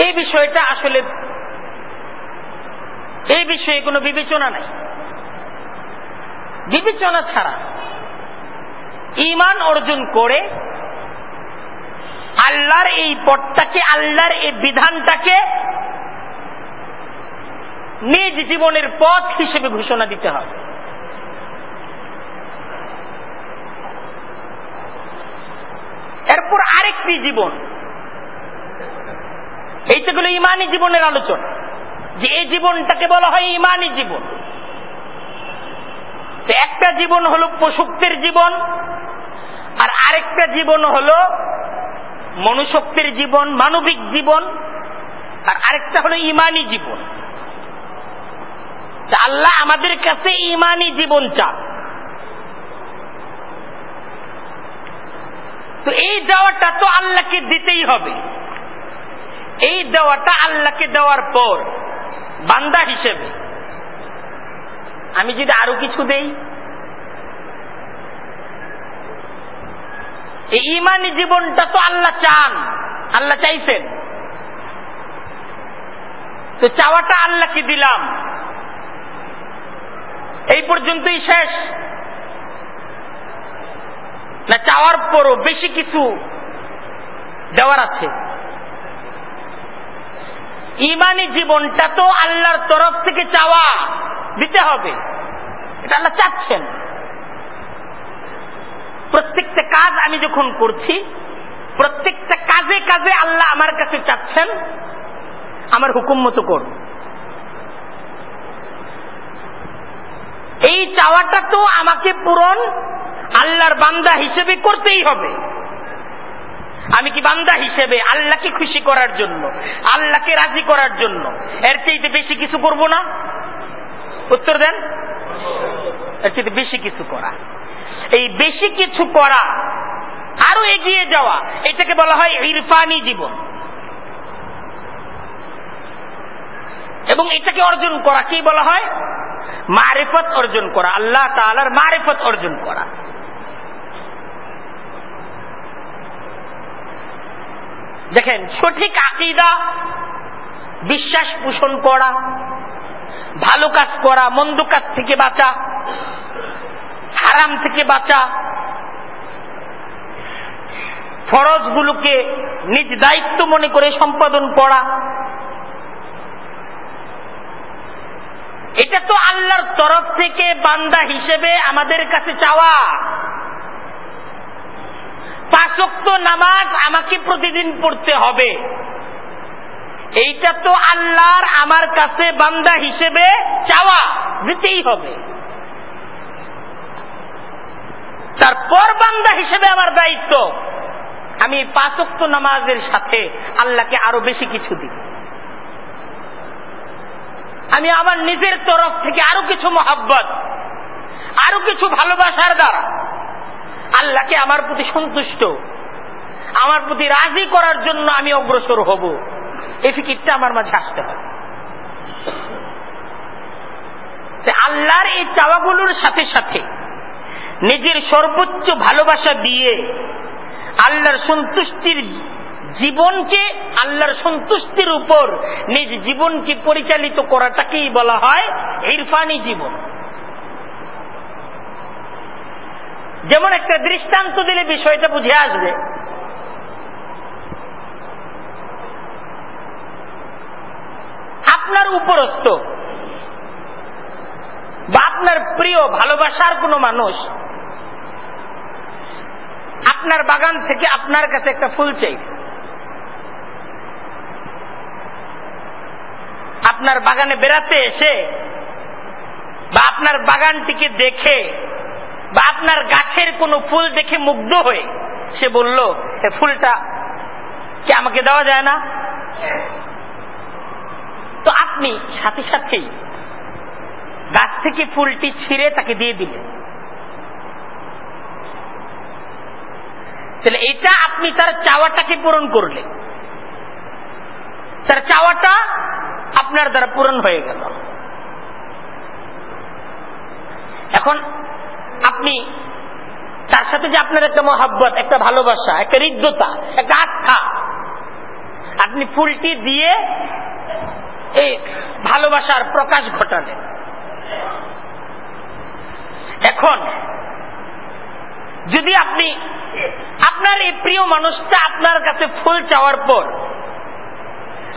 এই বিষয়টা আসলে, এই বিষয়ে কোনো বিবেচনা নাই। বিবেচনা ছাড়া ইমান অর্জন করে আল্লাহর এই পথটাকে, আল্লাহর এই বিধানটাকে নিজ জীবনের পথ হিসেবে ঘোষণা দিতে হবে। এরপর আরেকটি জীবন। এইটা হলো ইমানি জীবনের আলোচনা। যে এই জীবনটাকে বলা হয় ইমানি জীবন। একটা জীবন হলো পশুক্তের জীবন, আর আরেকটা জীবন হলো মনুশক্তির জীবন, মানবিক জীবন, আর আরেকটা হলো ইমানি জীবন। আল্লাহ আমাদের কাছে ইমানি জীবন চান। তো এই দেওয়াটা তো আল্লাহকে দিতেই হবে। এই দেওয়াটা আল্লাহকে দেওয়ার পর, বান্দা হিসেবে। আমি যদি আরও কিছু দেই? এই ইমানি জীবনটা তো আল্লাহ চান, আল্লাহ চাইছেন। তো চাওয়াটা আল্লাহকে দিলাম। এই পর্যন্তই শেষ। না চাওয়ার পরও বেশি কিছু দেওয়ার আছে। ইমানি জীবনটা তো আল্লাহর তরফ থেকে চাওয়া দিতে হবে। এটা আল্লাহ চাচ্ছেন। প্রত্যেকটা কাজ আমি যখন করছি, প্রত্যেকটা কাজে কাজে আল্লাহ আমার কাছে চাচ্ছেন, আমার হুকুম মতো কর এই চাওয়াটা তো আমাকে পূরণ আল্লাহর বান্দা হিসেবে করতেই হবে। আমি কি বান্দা হিসেবে আল্লাহকে খুশি করার জন্য, আল্লাহকে রাজি করার জন্য এর চাইতে বেশি কিছু করব না? উত্তর দেন। এর চাইতে বেশি কিছু করা। এই বেশি কিছু করা, আরও এগিয়ে যাওয়া, এটাকে বলা হয় ইরফানি জীবন। এবং এটাকে অর্জন করা, কি বলা হয়? মারেফত অর্জন করা, আল্লাহ তালার মারেফত অর্জন করা। দেখেন, সঠিক আকিদা, বিশ্বাস পোষণ করা, ভালো কাজ করা, মন্দ কাজ থেকে বাঁচা, হারাম থেকে বাঁচা, ফরজগুলোকে নিজ দায়িত্ব মনে করে সম্পাদন করা, এটা তো আল্লাহর তরফ থেকে বান্দা হিসেবে আমাদের কাছে চাওয়া। পাঁচক্ত নামাজ আমাকে প্রতিদিন পড়তে হবে। এইটা তো আল্লাহর আমার কাছে বান্দা হিসেবে চাওয়া, দিতেই হবে। তারপর বান্দা হিসেবে আমার দায়িত্ব, আমি পাঁচক্ত নামাজের সাথে আল্লাহকে আরও বেশি কিছু দিব। আমি আমার নিজের তরফ থেকে আরও কিছু মহাব্বত, আরও কিছু ভালোবাসার দ্বারা আল্লাহকে আমার প্রতি সন্তুষ্ট। আমার প্রতি রাজি করার জন্য আমি অগ্রসর হব। এই ফিকিরটা আমার মাঝে আসতে হবে। আল্লাহর এই চাওয়াগুলোর সাথে সাথে নিজের সর্বোচ্চ ভালোবাসা দিয়ে আল্লাহর সন্তুষ্টির জীবনকে, আল্লাহর সন্তুষ্টির উপর নিজ জীবনকে পরিচালিত করাটাকেই বলা হয় ইরফানি জীবন। যেমন একটা দৃষ্টান্ত দিলে বিষয়টা বুঝে আসবে। আপনার উপরস্থ বা আপনার প্রিয়, ভালোবাসার কোনো মানুষ আপনার বাগান থেকে আপনার কাছে একটা ফুল চাই। আপনার বাগানে বেড়াতে এসে বা আপনার বাগানটিকে দেখে বা আপনার গাছের কোনো ফুল দেখে মুগ্ধ হয়ে সে বলল, এ ফুলটা কি আমাকে দেওয়া যায় না? তো আপনি সাথে সাথেই গাছ থেকে ফুলটি ছিঁড়ে তাকে দিয়ে দিলেন। তাহলে এটা আপনি তার চাওয়াটাকে পূরণ করলেন। তার চাওয়াটা আপনার দ্বারা পূরণ হয়ে গেল। এখন আপনি, তার সাথে যে আপনার একটা মহাব্বত, একটা ভালোবাসা, একটা হৃদ্যতা, একটা আস্থা, আপনি ফুলটি দিয়ে এই ভালোবাসার প্রকাশ ঘটালেন। এখন, যদি আপনি, আপনার এই প্রিয় মানুষটা আপনার কাছে ফুল চাওয়ার পর,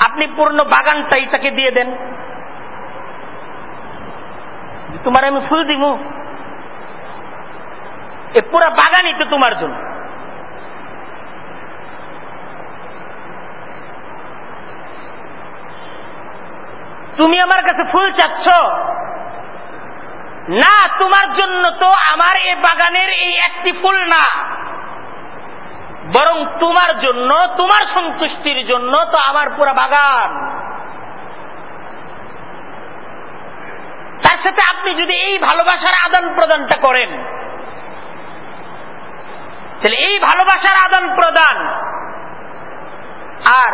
আপনি পূর্ণ বাগানটাই তাকে দিয়ে দেন। তোমার আমি ফুল দিব। এ পুরা বাগানই তো তোমার জন্য। তুমি আমার কাছে ফুল চাচ্ছ? না, তোমার জন্য তো আমার এ বাগানের এই একটি ফুল না। বরং তোমার জন্য, তোমার সন্তুষ্টির জন্য তো আমার পুরা বাগান। তার সাথে আপনি যদি এই ভালোবাসার আদান প্রদানটা করেন তাহলে এই ভালোবাসার আদান প্রদান আর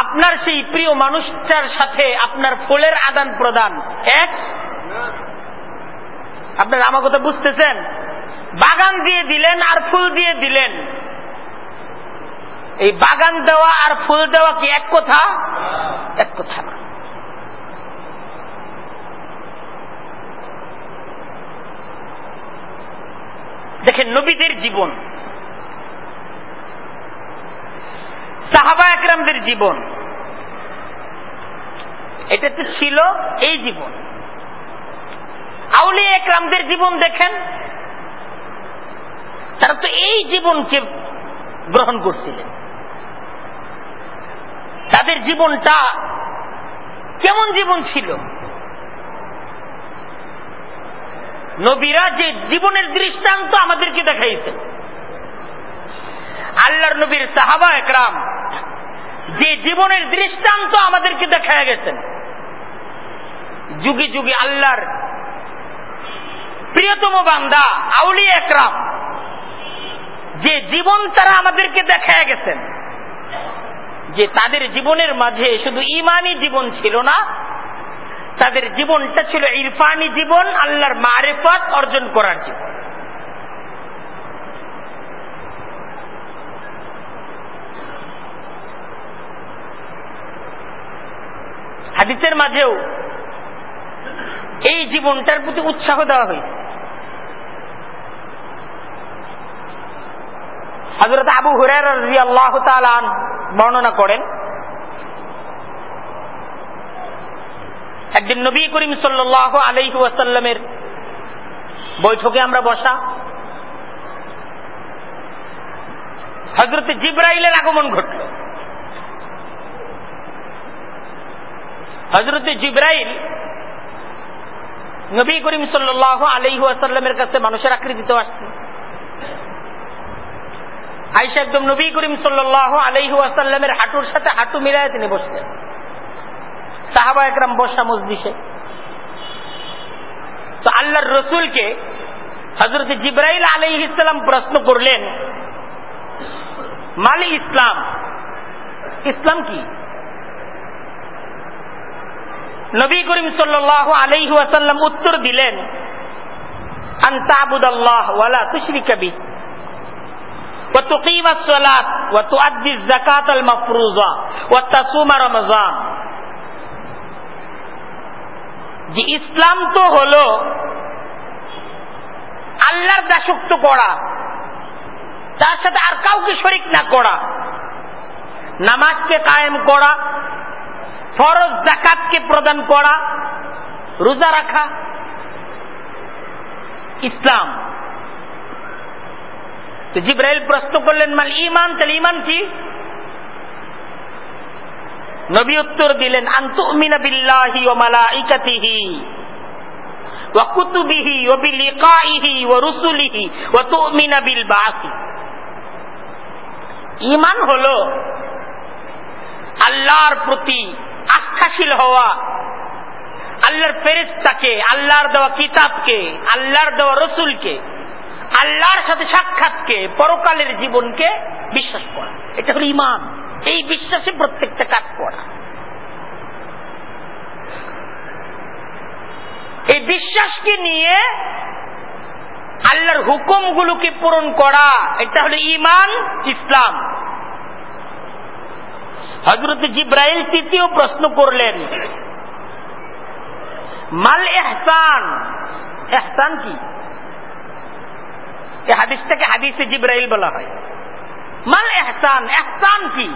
আপনার সেই প্রিয় মানুষটার সাথে আপনার ফুলের আদান প্রদান, এক? আপনার আমার কথা বুঝতেছেন? বাগান দিয়ে দিলেন আর ফুল দিয়ে দিলেন। এই বাগান দেওয়া আর ফুল দেওয়া কি এক কথা? এক কথা না। দেখেন নবীদের জীবন। সাহাবা একরামদের জীবন। এটা তো ছিল এই জীবন। আউলি একরামদের জীবন দেখেন, তারা তো এই জীবনকে গ্রহণ করছিলেন। তাদের জীবনটা কেমন জীবন ছিল? নবীরা যে জীবনের দৃষ্টান্ত আমাদেরকে দেখাইছেন আল্লাহর নবীর সাহাবা একরাম যে জীবনের দৃষ্টান্ত আমাদেরকে দেখা গেছেন। যুগে যুগে আল্লাহর প্রিয়তম বান্দা আউলি একরাম যে জীবন তারা আমাদেরকে দেখা গেছেন। যে তাদের জীবনের মাঝে শুধু ইমানই জীবন ছিল না তাদের জীবনটা ছিল ইরফানি জীবন, আল্লাহর মারেফত অর্জন করার জীবন। হাদিসের মাঝেও এই জীবনটার প্রতি উৎসাহ দেওয়া হয়েছে। হজরত আবু হুরার বর্ণনা করেন একদিন নবী করিম সাল্লাহ আলহি ওয়াসাল্লামের বৈঠকে আমরা বসা। হজরত জিব্রাইলের আগমন ঘটল। হজরত জিব্রাইল নবী করিম সাল্লাহ আলহি ওয়াসাল্লামের কাছে মানুষের আকৃতিতে আসছে। আইসা একদম নবী করিম সাল্লাহ আলহি ওয়াসাল্লামের হাঁটুর সাথে হাঁটু মিলায় তিনি বসলেন। সাহাবা একরাম বসা মসজিষে তো আল্লাহর রসুলকে হজরত জিব্রাইল আলহ ইসলাম প্রশ্ন করলেন মালি ইসলাম ইসলাম কি নবী করিম সাল্লাহ আলহি আসাল্লাম উত্তর দিলেন আন্তাবুদাল্লাহ ওয়ালা তুশরিকা বি وتقيم الصلاة وتؤدي الزكاة المفروضة وتصوم رمضان যে ইসলাম তো হল আল্লাহর দাসত্ব করা, তার সাথে আর কাউকে শরিক না করা, নামাজকে কায়েম করা, ফরজ জাকাতকে প্রদান করা, রোজা রাখা, ইসলাম। তো জিব্রাইল প্রশ্ন করলেন, মাল ইমান, তাহলে ইমান কি? নবী উত্তর দিলেন, আন্তুমিনা বিল্লাহি ও মালাইকাতিহি ওয়া কুতুবিহি ওয়া বিলিকাইহি ওয়া রুসুলিহি ওয়া তুমিনা বিল বাসি ঈমান হলো আল্লাহর প্রতি আস্থাশীল হওয়া, আল্লাহর ফেরেশতাকে, আল্লাহর দেওয়া কিতাবকে, আল্লাহর দেওয়া রসুলকে, আল্লাহর সাথে সাক্ষাৎকে, পরকালের জীবনকে বিশ্বাস করা। এটা হলো ইমান এই বিশ্বাসে প্রত্যেকটা কাজ করা। এই বিশ্বাসকে নিয়ে আল্লাহর হুকুমগুলোকে পূরণ করা, এটা হলো ইমান ইসলাম। হজরত জিব্রাইল তৃতীয় প্রশ্ন করলেন, মাল এহসান এহসান কি? হাদিসটাকে হাদিসে জিব্রাইল বলা হয়। মাল এহসান এহসান কি?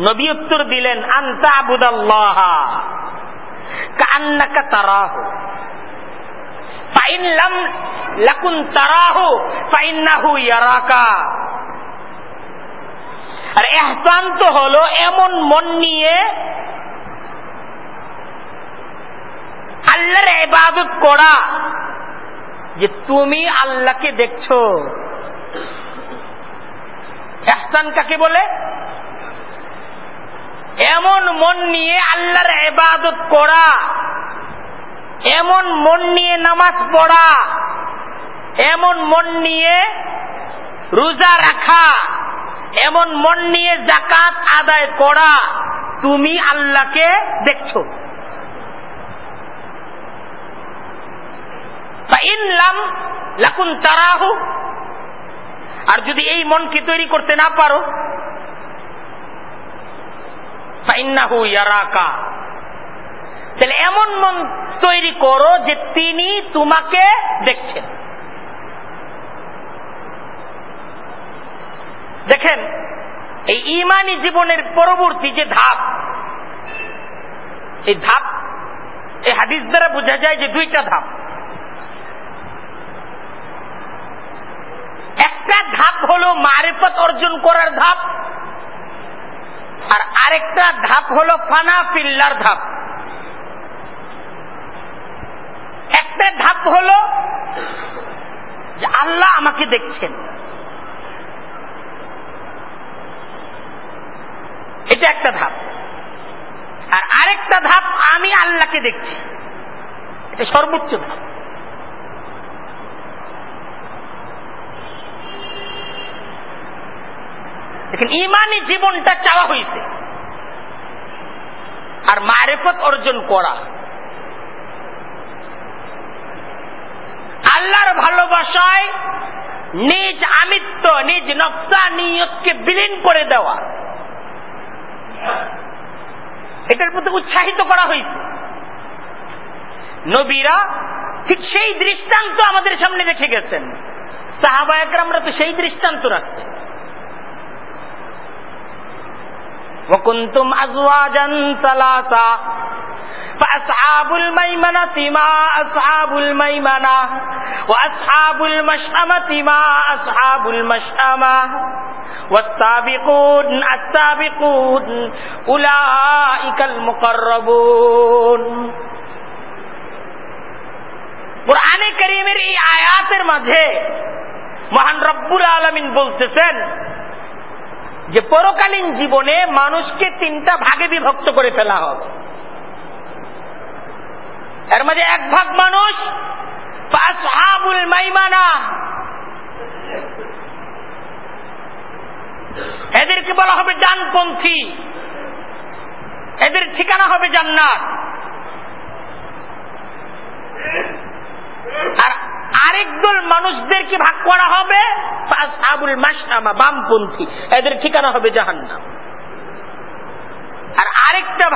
নবী উত্তর দিলেন, আন্তা আবুদাল্লাহ কান্নাকা তারাহ। ফাইন লাম লাকুন তারাহ, ফাইন্নাহু ইয়ারাকা। আর এহসান তো হলো এমন মন নিয়ে আল্লাহর এবাদত করা যে তুমি আল্লাহকে দেখছ। এহসান কাকে বলে? এমন মন নিয়ে আল্লাহর এবাদত করা, এমন মন নিয়ে নামাজ পড়া, এমন মন নিয়ে রোজা রাখা, এমন মন নিয়ে জাকাত আদায় করা তুমি আল্লাহকে দেখছ। লাকুন তারাহু আর যদি এই মনকে তৈরি করতে না পারো তাহলে এমন মন তৈরি করো যে তিনি তোমাকে দেখছেন। দেখেন, এই ইমানি জীবনের পরবর্তী যে ধাপ, এই ধাপ, এই হাদিস দ্বারা বোঝা যায় যে দুইটা ধাপ। একটা ধাপ হলো মারেফত অর্জন করার ধাপ, আর আরেকটা ধাপ হলো ফানা পিল্লার ধাপ। একটা ধাপ হলো যে আল্লাহ আমাকে দেখছেন। এটা একটা ধাপ। আর আরেকটা ধাপ, আমি আল্লাহকে দেখছি। এটা সর্বোচ্চ ধাপ। দেখেন, ইমানি জীবনটা চাওয়া হয়েছে। আর মারেফত অর্জন করা। আল্লাহর ভালোবাসায় নিজ আমিত্ব, নিজ নকশা, নিয়তকে বিলীন করে দেওয়া। এটার প্রতি উৎসাহিত করা হয়েছে। নবীরা ঠিক সেই দৃষ্টান্ত আমাদের সামনে রেখে গেছেন। সাহাবা আমরা তো সেই দৃষ্টান্ত রাখছে। وكنتم أزواجا ثلاثة فأصحاب الميمنة ما أصحاب الميمنة وأصحاب المشأمة ما أصحاب المشأمة والسابقون السابقون أولئك المقربون কোরআনে করিমের এই আয়াতের মাঝে মহান রব্বুল আলমিন বলতেছেন যে পরকালীন জীবনে মানুষকে তিনটা ভাগে বিভক্ত করে ফেলা হবে। এর মাঝে এক ভাগ মানুষ মাইমানা। এদেরকে বলা হবে ডানপন্থী। এদের ঠিকানা হবে জান্নাত। আর আরেক দল মানুষদেরকে ভাগ করা হবে আবুল মাসামা বামপন্থী। এদের ঠিকানা হবে জাহান্নাম। আর আরেকটা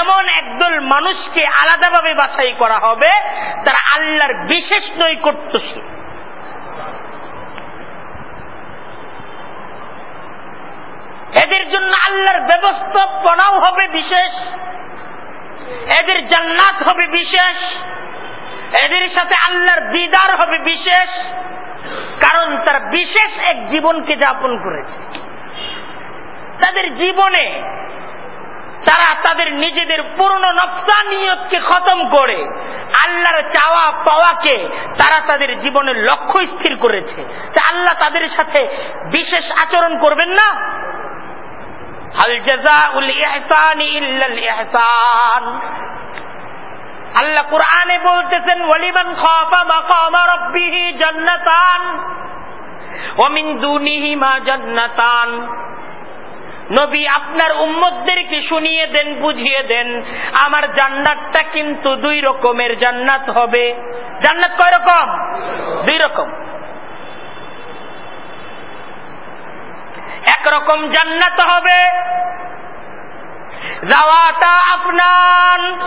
এমন একদল মানুষকে আলাদাভাবে বাছাই করা হবে, তারা আল্লাহর বিশেষ নৈকট্যশীল এদের জন্য আল্লাহর ব্যবস্থাপনাও হবে বিশেষ। এদের জান্নাত হবে বিশেষ। এদের সাথে আল্লাহর দিদার হবে বিশেষ। কারণ তারা বিশেষ এক জীবনকে যাপন করেছে। তাদের জীবনে তারা তাদের নিজেদের পূর্ণ নকশা নিয়তকে খতম করে আল্লাহর চাওয়া পাওয়াকে তারা তাদের জীবনের লক্ষ্য স্থির করেছে। আল্লাহ তাদের সাথে বিশেষ আচরণ করবেন না? আল্লাহ কোরআনে বলতেছেন খাফা মাকামা রাব্বিহি জান্নাতান ওয়া মিন দুনিহিমা জান্নাতান। নবী আপনার উম্মতদেরকে শুনিয়ে দেন, বুঝিয়ে দেন, আমার জান্নাতটা কিন্তু দুই রকমের জান্নাত হবে। জান্নাত কয় রকম? দুই রকম। একরকম জান্নাত হবে। জাওয়াতা আপনান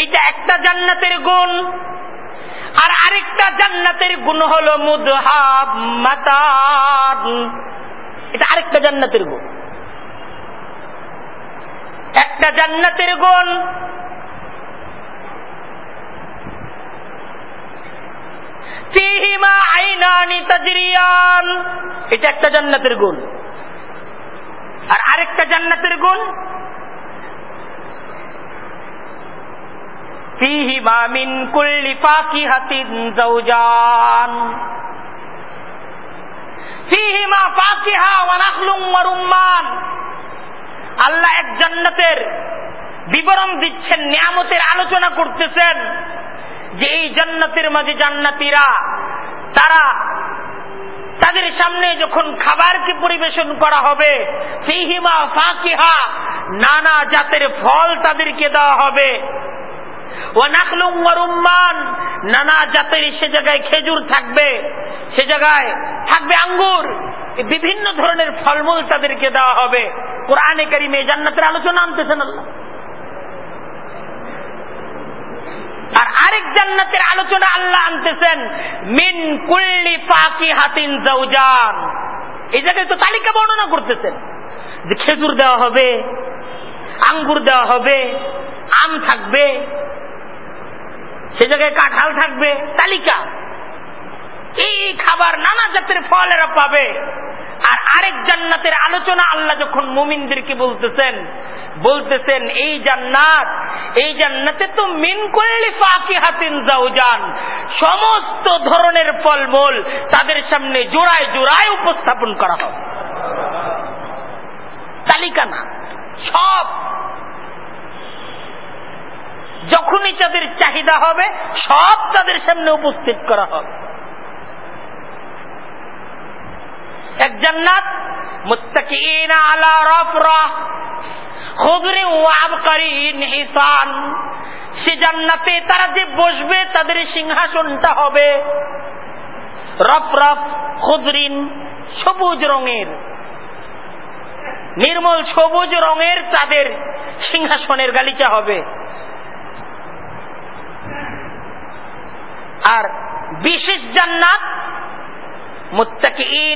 এইটা একটা জান্নাতের গুণ। আর আরেকটা জান্নাতের গুণ হলো মুদহাব মাতান। এটা আরেকটা জান্নাতের গুণ। একটা জান্নাতের গুণ। এটা একটা জান্নাতের গুণ। আর আরেকটা জান্নাতের গুণ? আল্লাহ এক জান্নাতের বিবরণ দিচ্ছেন, নিয়ামতের আলোচনা করতেছেন। যে এই জান্নাতের মাঝে জান্নাতীরা, তারা তাদের সামনে যখন খাবারকে পরিবেশন করা হবে, ফিহিমা ফাকিহা, নানা জাতের ফল তাদেরকে দেওয়া হবে। ও নাকলুম রুম্মান, নানা জাতের সে জায়গায় খেজুর থাকবে, সে জায়গায় থাকবে আঙ্গুর। বিভিন্ন ধরনের ফলমূল তাদেরকে দেওয়া হবে। কোরআনে কারিমে জান্নাতের আলোচনা আনতেছেন আল্লাহ। আর আরেক জান্নাতের আলোচনা আল্লাহ আনতেছেন, মিন কুল্লি ফাকি হাতিন জাউজান এই জায়গায় তো তালিকা বর্ণনা করতেছেন, যে খেজুর দেওয়া হবে, আঙ্গুর দেওয়া হবে, আম থাকবে, সে জায়গায় কাঁঠাল থাকবে, তালিকা। এই খাবার নানা জাতের ফল এরা পাবে। আর আরেক জান্নাতের আলোচনা আল্লাহ যখন মুমিনদেরকে বলতেছেন বলতেছেন, এই জান্নাত, এই জান্নাতে তো মিন করলে ফাঁকি হাতিন যান সমস্ত ধরনের ফলমূল তাদের সামনে জোড়ায় জোড়ায় উপস্থাপন করা হবে। তালিকা না, সব। যখনই তাদের চাহিদা হবে, সব তাদের সামনে উপস্থিত করা হবে। এক জান্নাত। সে জান্নাতে তারা যে বসবে, তাদের সিংহাসনটা হবে রফরফ খুদরিন, সবুজ রঙের। নির্মল সবুজ রঙের তাদের সিংহাসনের গালিচা হবে। আর বিশেষ জান্নাত মুত্তাকি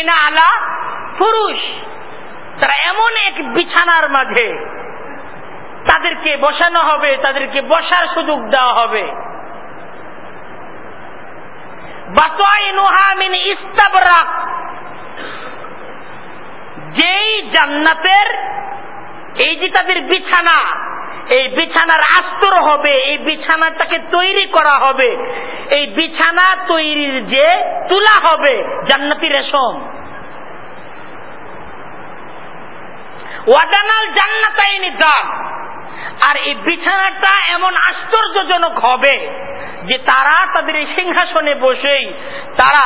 আলা তারা এমন এক বিছানার মাঝে তাদেরকে বসানো হবে, তাদেরকে বসার সুযোগ দেওয়া হবে। যেই জান্নাতের, এই যে তাদের বিছানা এই বিছানার আস্তর হবে, এই বিছানাটাকে তৈরি করা হবে। এই বিছানা তৈরির যে তুলা হবে, জান্নাতি রেশম। ওয়াদানাল জান্নাতাই নিতাম আর এই বিছানাটা এমন আশ্চর্যজনক হবে যে তারা তাদের এই সিংহাসনে বসেই তারা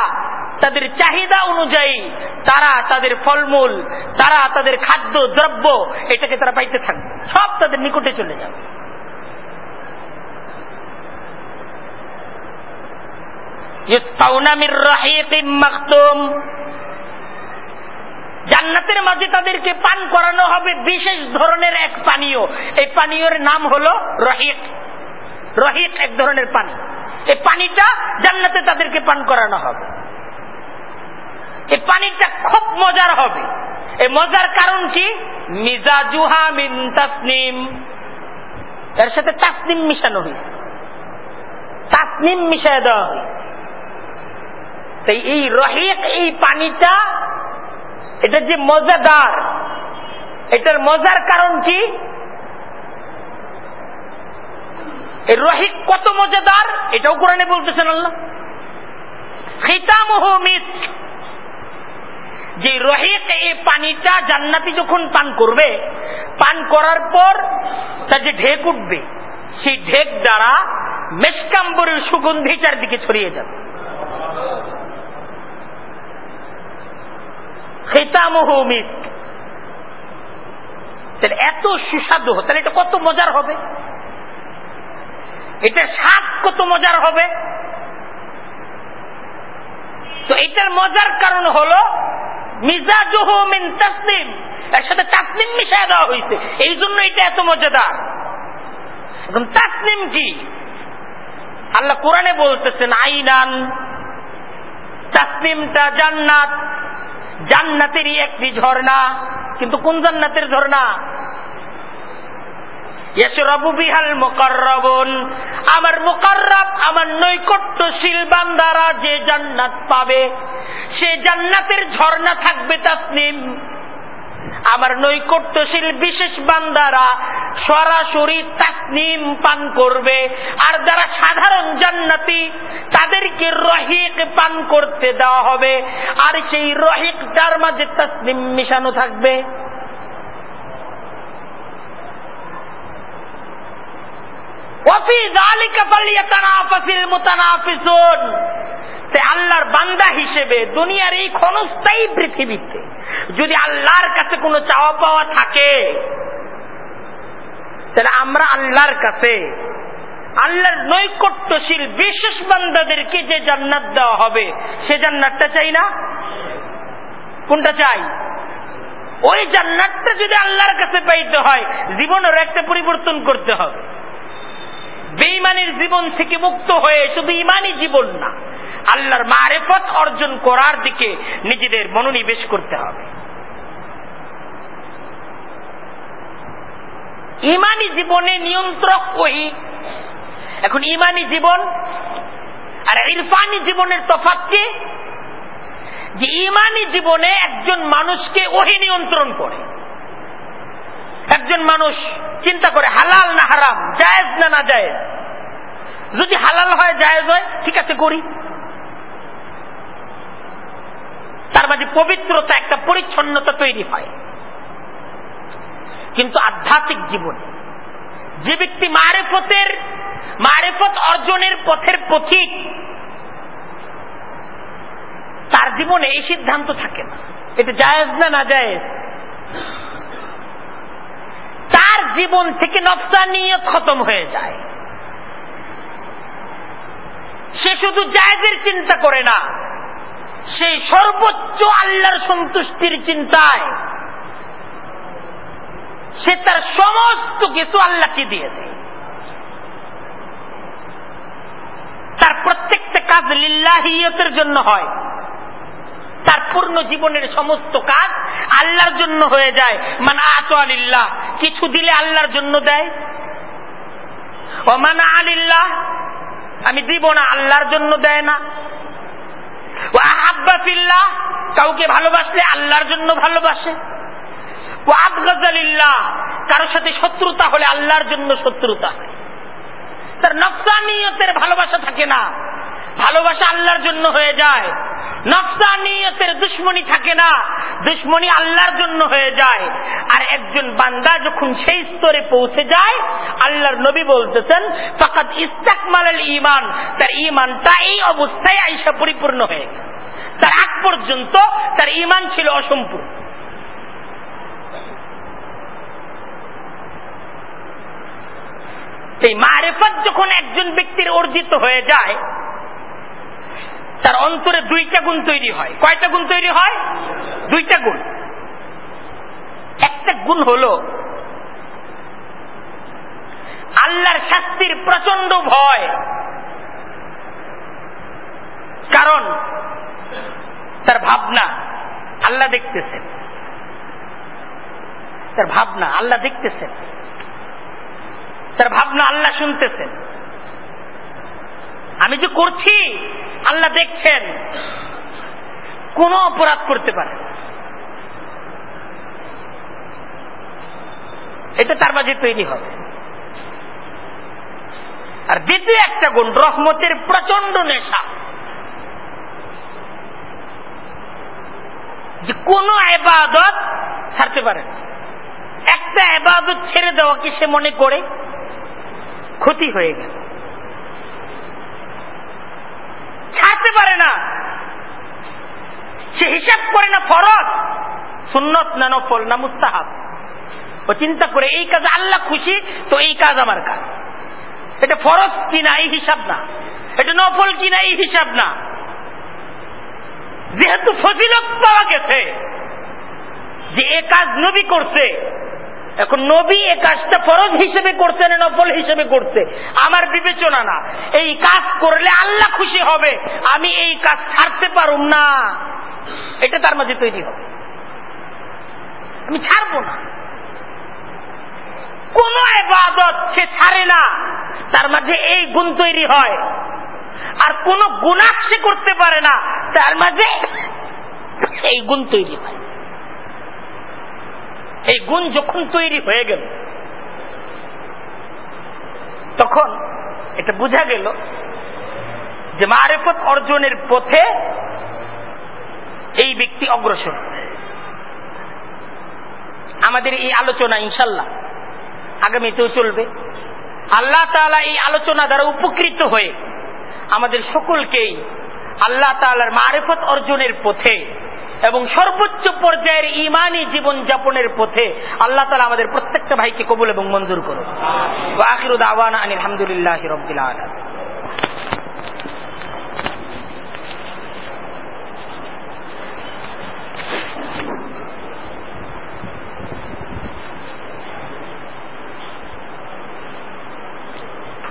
তাদের চাহিদা অনুযায়ী তারা তাদের ফলমূল, তারা তাদের খাদ্য, দ্রব্য এটাকে তারা পাইতে থাকবে। সব তাদের নিকটে চলে যাবে। জান্নাতের মাঝে তাদেরকে পান করানো হবে বিশেষ ধরনের এক পানীয়। এই পানীয়র নাম হলো রহিক। রহিক এক ধরনের পানি। এই পানিটা জান্নাতে তাদেরকে পান করানো হবে। এই পানিটা খুব মজার হবে। এই মজার কারণ কি? মিজাজুহা মিন তাসনিম। এর সাথে তাসনিম মিশানো হয়েছে। তাসনিম মিশায় দেওয়া হয়েছে। তাই এই রহিক এই পানিটা, এটা যে মজাদার, এটার মজার কারণ কি? রহিক কত মজাদার, এটাও কোরআনে বলতেছেন আল্লাহ। খিতামহ মিথ যে রহিক এই পানিটা জান্নাতি যখন পান করবে, পান করার পর তার যে ঢেক উঠবে, সেই ঢেক দ্বারা মেসকাম্বরের সুগন্ধি চারদিকে ছড়িয়ে যাবে। এত সুস্বাদু তাহলে এটা কত মজার হবে? এটা স্বাদ কত মজার হবে? তো এটার মজার কারণ হলো এর সাথে মিশায় দেওয়া হয়েছে। এই জন্য এটা এত বলতেছেন, আইনান জান্নাত। জান্নাতেরই একটি ঝর্ণা। কিন্তু কোন জান্নাতের ঝর্ণা? আমার মোকাররব, আমার নৈকট্যশীল বান্দারা যে জান্নাত পাবে। সে জান্নাতের ঝর্ণা থাকবে তাসনিম। আমার নৈকট্যশীল বিশেষ বান্দারা সরাসরি তাসনিম পান করবে। আর যারা সাধারণ জান্নাতি, তাদেরকে রহিক পান করতে দেওয়া হবে। আর সেই রহিকটার মাঝে তাসনিম মিশানো থাকবে। আল্লাহর বান্দা হিসেবে দুনিয়ার এই ক্ষণস্থায়ী পৃথিবীতে যদি আল্লাহর কাছে কোনো চাওয়া পাওয়া থাকে, তাহলে আমরা আল্লাহর কাছে, আল্লাহর নৈকট্যশীল বিশেষ বান্দাদেরকে যে জান্নাত দেওয়া হবে, সে জান্নাতটা চাই না? কোনটা চাই? ওই জান্নাতটা যদি আল্লাহর কাছে পাইতে হয় জীবনের একটা পরিবর্তন করতে হবে। বেইমানের জীবন থেকে মুক্ত হয়ে শুধু ইমানই জীবন না, আল্লাহর মারেফত অর্জন করার দিকে নিজেদের মনোনিবেশ করতে হবে। ইমানি জীবনে নিয়ন্ত্রক ওই এখন ইমানি জীবন আর ইরফানি জীবনের তফাৎ কি? যে ইমানি জীবনে একজন মানুষকে ওহি নিয়ন্ত্রণ করে। একজন মানুষ চিন্তা করে, হালাল না হারাম, জায়েজ না না জায়েজ? যদি হালাল হয়, জায়েজ হয়, ঠিক আছে করি তার মাঝে পবিত্রতা, একটা পরিচ্ছন্নতা তৈরি হয়। কিন্তু আধ্যাত্মিক জীবনে, যে ব্যক্তি মারেফতের, মারেফত অর্জনের পথের পথিক, তার জীবনে এই সিদ্ধান্ত থাকে না। এটা জায়েজ না না জায়েজ? জীবন থেকে নিয়ে খতম হয়ে যায়। সে শুধু জায়দের চিন্তা করে না সেই সর্বোচ্চ আল্লাহর সন্তুষ্টির চিন্তায়। সে তার সমস্ত কিছু আল্লাহকে দিয়ে দেয়। তার প্রত্যেকটা কাজ লিল্লাহিয়তের জন্য হয়। তার পূর্ণ জীবনের সমস্ত কাজ আল্লাহর জন্য হয়ে যায়। মানে আতো আলিল্লাহ। কিছু দিলে আল্লাহর জন্য দেয়। ও মানা আলিল্লাহ। আমি দিব না, আল্লাহর জন্য দেয় না। ও আব্বাফিল্লাহ কাউকে ভালোবাসলে আল্লাহর জন্য ভালোবাসে। ও আবগাজালিল্লাহ কারোর সাথে শত্রুতা হলে আল্লাহর জন্য শত্রুতা। তার নকশানিয়তের ভালোবাসা থাকে না। ভালোবাসা আল্লাহর জন্য হয়ে যায়। নকশানিয়তের দুশ্মনী থাকে না, দুশ্মনী আল্লাহর জন্য হয়ে যায়। আর একজন বান্দা যখন সেই স্তরে পৌঁছে যায়, আল্লাহর নবী বলতেছেন ফাকাত ইস্তাকমাল ইমান তার ইমানটা এই অবস্থায় আইসা পরিপূর্ণ হয়ে গেছে তার আগ পর্যন্ত তার ইমান ছিল অসম্পূর্ণ। এই মারেফত যখন একজন ব্যক্তির অর্জিত হয়ে যায় তার অন্তরে দুইটা গুণ তৈরি হয়। কয়টা গুণ তৈরি হয়? দুইটা গুণ। একটা গুণ হল, আল্লাহর শাস্তির প্রচণ্ড ভয়। কারণ তার ভাবনা আল্লাহ দেখতেছেন। তার ভাবনা আল্লাহ দেখতেছেন। তার ভাবনা আল্লাহ শুনতেছেন। আমি যে করছি, আল্লাহ দেখছেন, কোন অপরাধ করতে পারে এটা তার মাঝে তৈরি হবে। আর দ্বিতীয় একটা গুণ, রহমতের প্রচণ্ড নেশা। যে কোন এবাদত ছাড়তে পারে একটা এবাদত ছেড়ে দেওয়া কি সে মনে করে? ক্ষতি হয়ে গেল। ছাড়তে পারে না। সে হিসাব করে না ফরজ। সুন্নত না নফল, না মুস্তাহাব। ও চিন্তা করে, এই কাজ আল্লাহ খুশি, তো এই কাজ আমার কাজ। এটা ফরজ কিনা, এই হিসাব না। এটা নফল কিনা, এই হিসাব না। যেহেতু ফজিলত পাওয়া গেছে, যে এ কাজ নবী করছে এখন নবী এ কাজটা ফরজ হিসেবে করছে না নফল হিসেবে করছে? আমার বিবেচনা না। এই কাজ করলে আল্লাহ খুশি হবে। আমি এই কাজ ছাড়তে পারুম না। এটা তার মাঝে তৈরি হবে। আমি ছাড়বো না। কোন এবাদত সে ছাড়ে না। তার মাঝে এই গুণ তৈরি হয়। আর কোন গুণাক সে করতে পারে না। তার মাঝে এই গুণ তৈরি হয়। এই গুণ যখন তৈরি হয়ে গেল, তখন এটা বোঝা গেল যে মারেফত অর্জনের পথে এই ব্যক্তি অগ্রসর। আমাদের এই আলোচনা ইনশাল্লাহ আগামীতেও চলবে। আল্লাহ তালা এই আলোচনা দ্বারা উপকৃত হয়ে আমাদের সকলকেই আল্লাহ তালার মারেফত অর্জনের পথে এবং সর্বোচ্চ পর্যায়ের ইমানি জীবন যাপনের পথে আল্লাহ তালা আমাদের প্রত্যেকটা ভাইকে কবুল এবং মঞ্জুর করুন আখির আওয়ান আলহামদুলিল্লাহ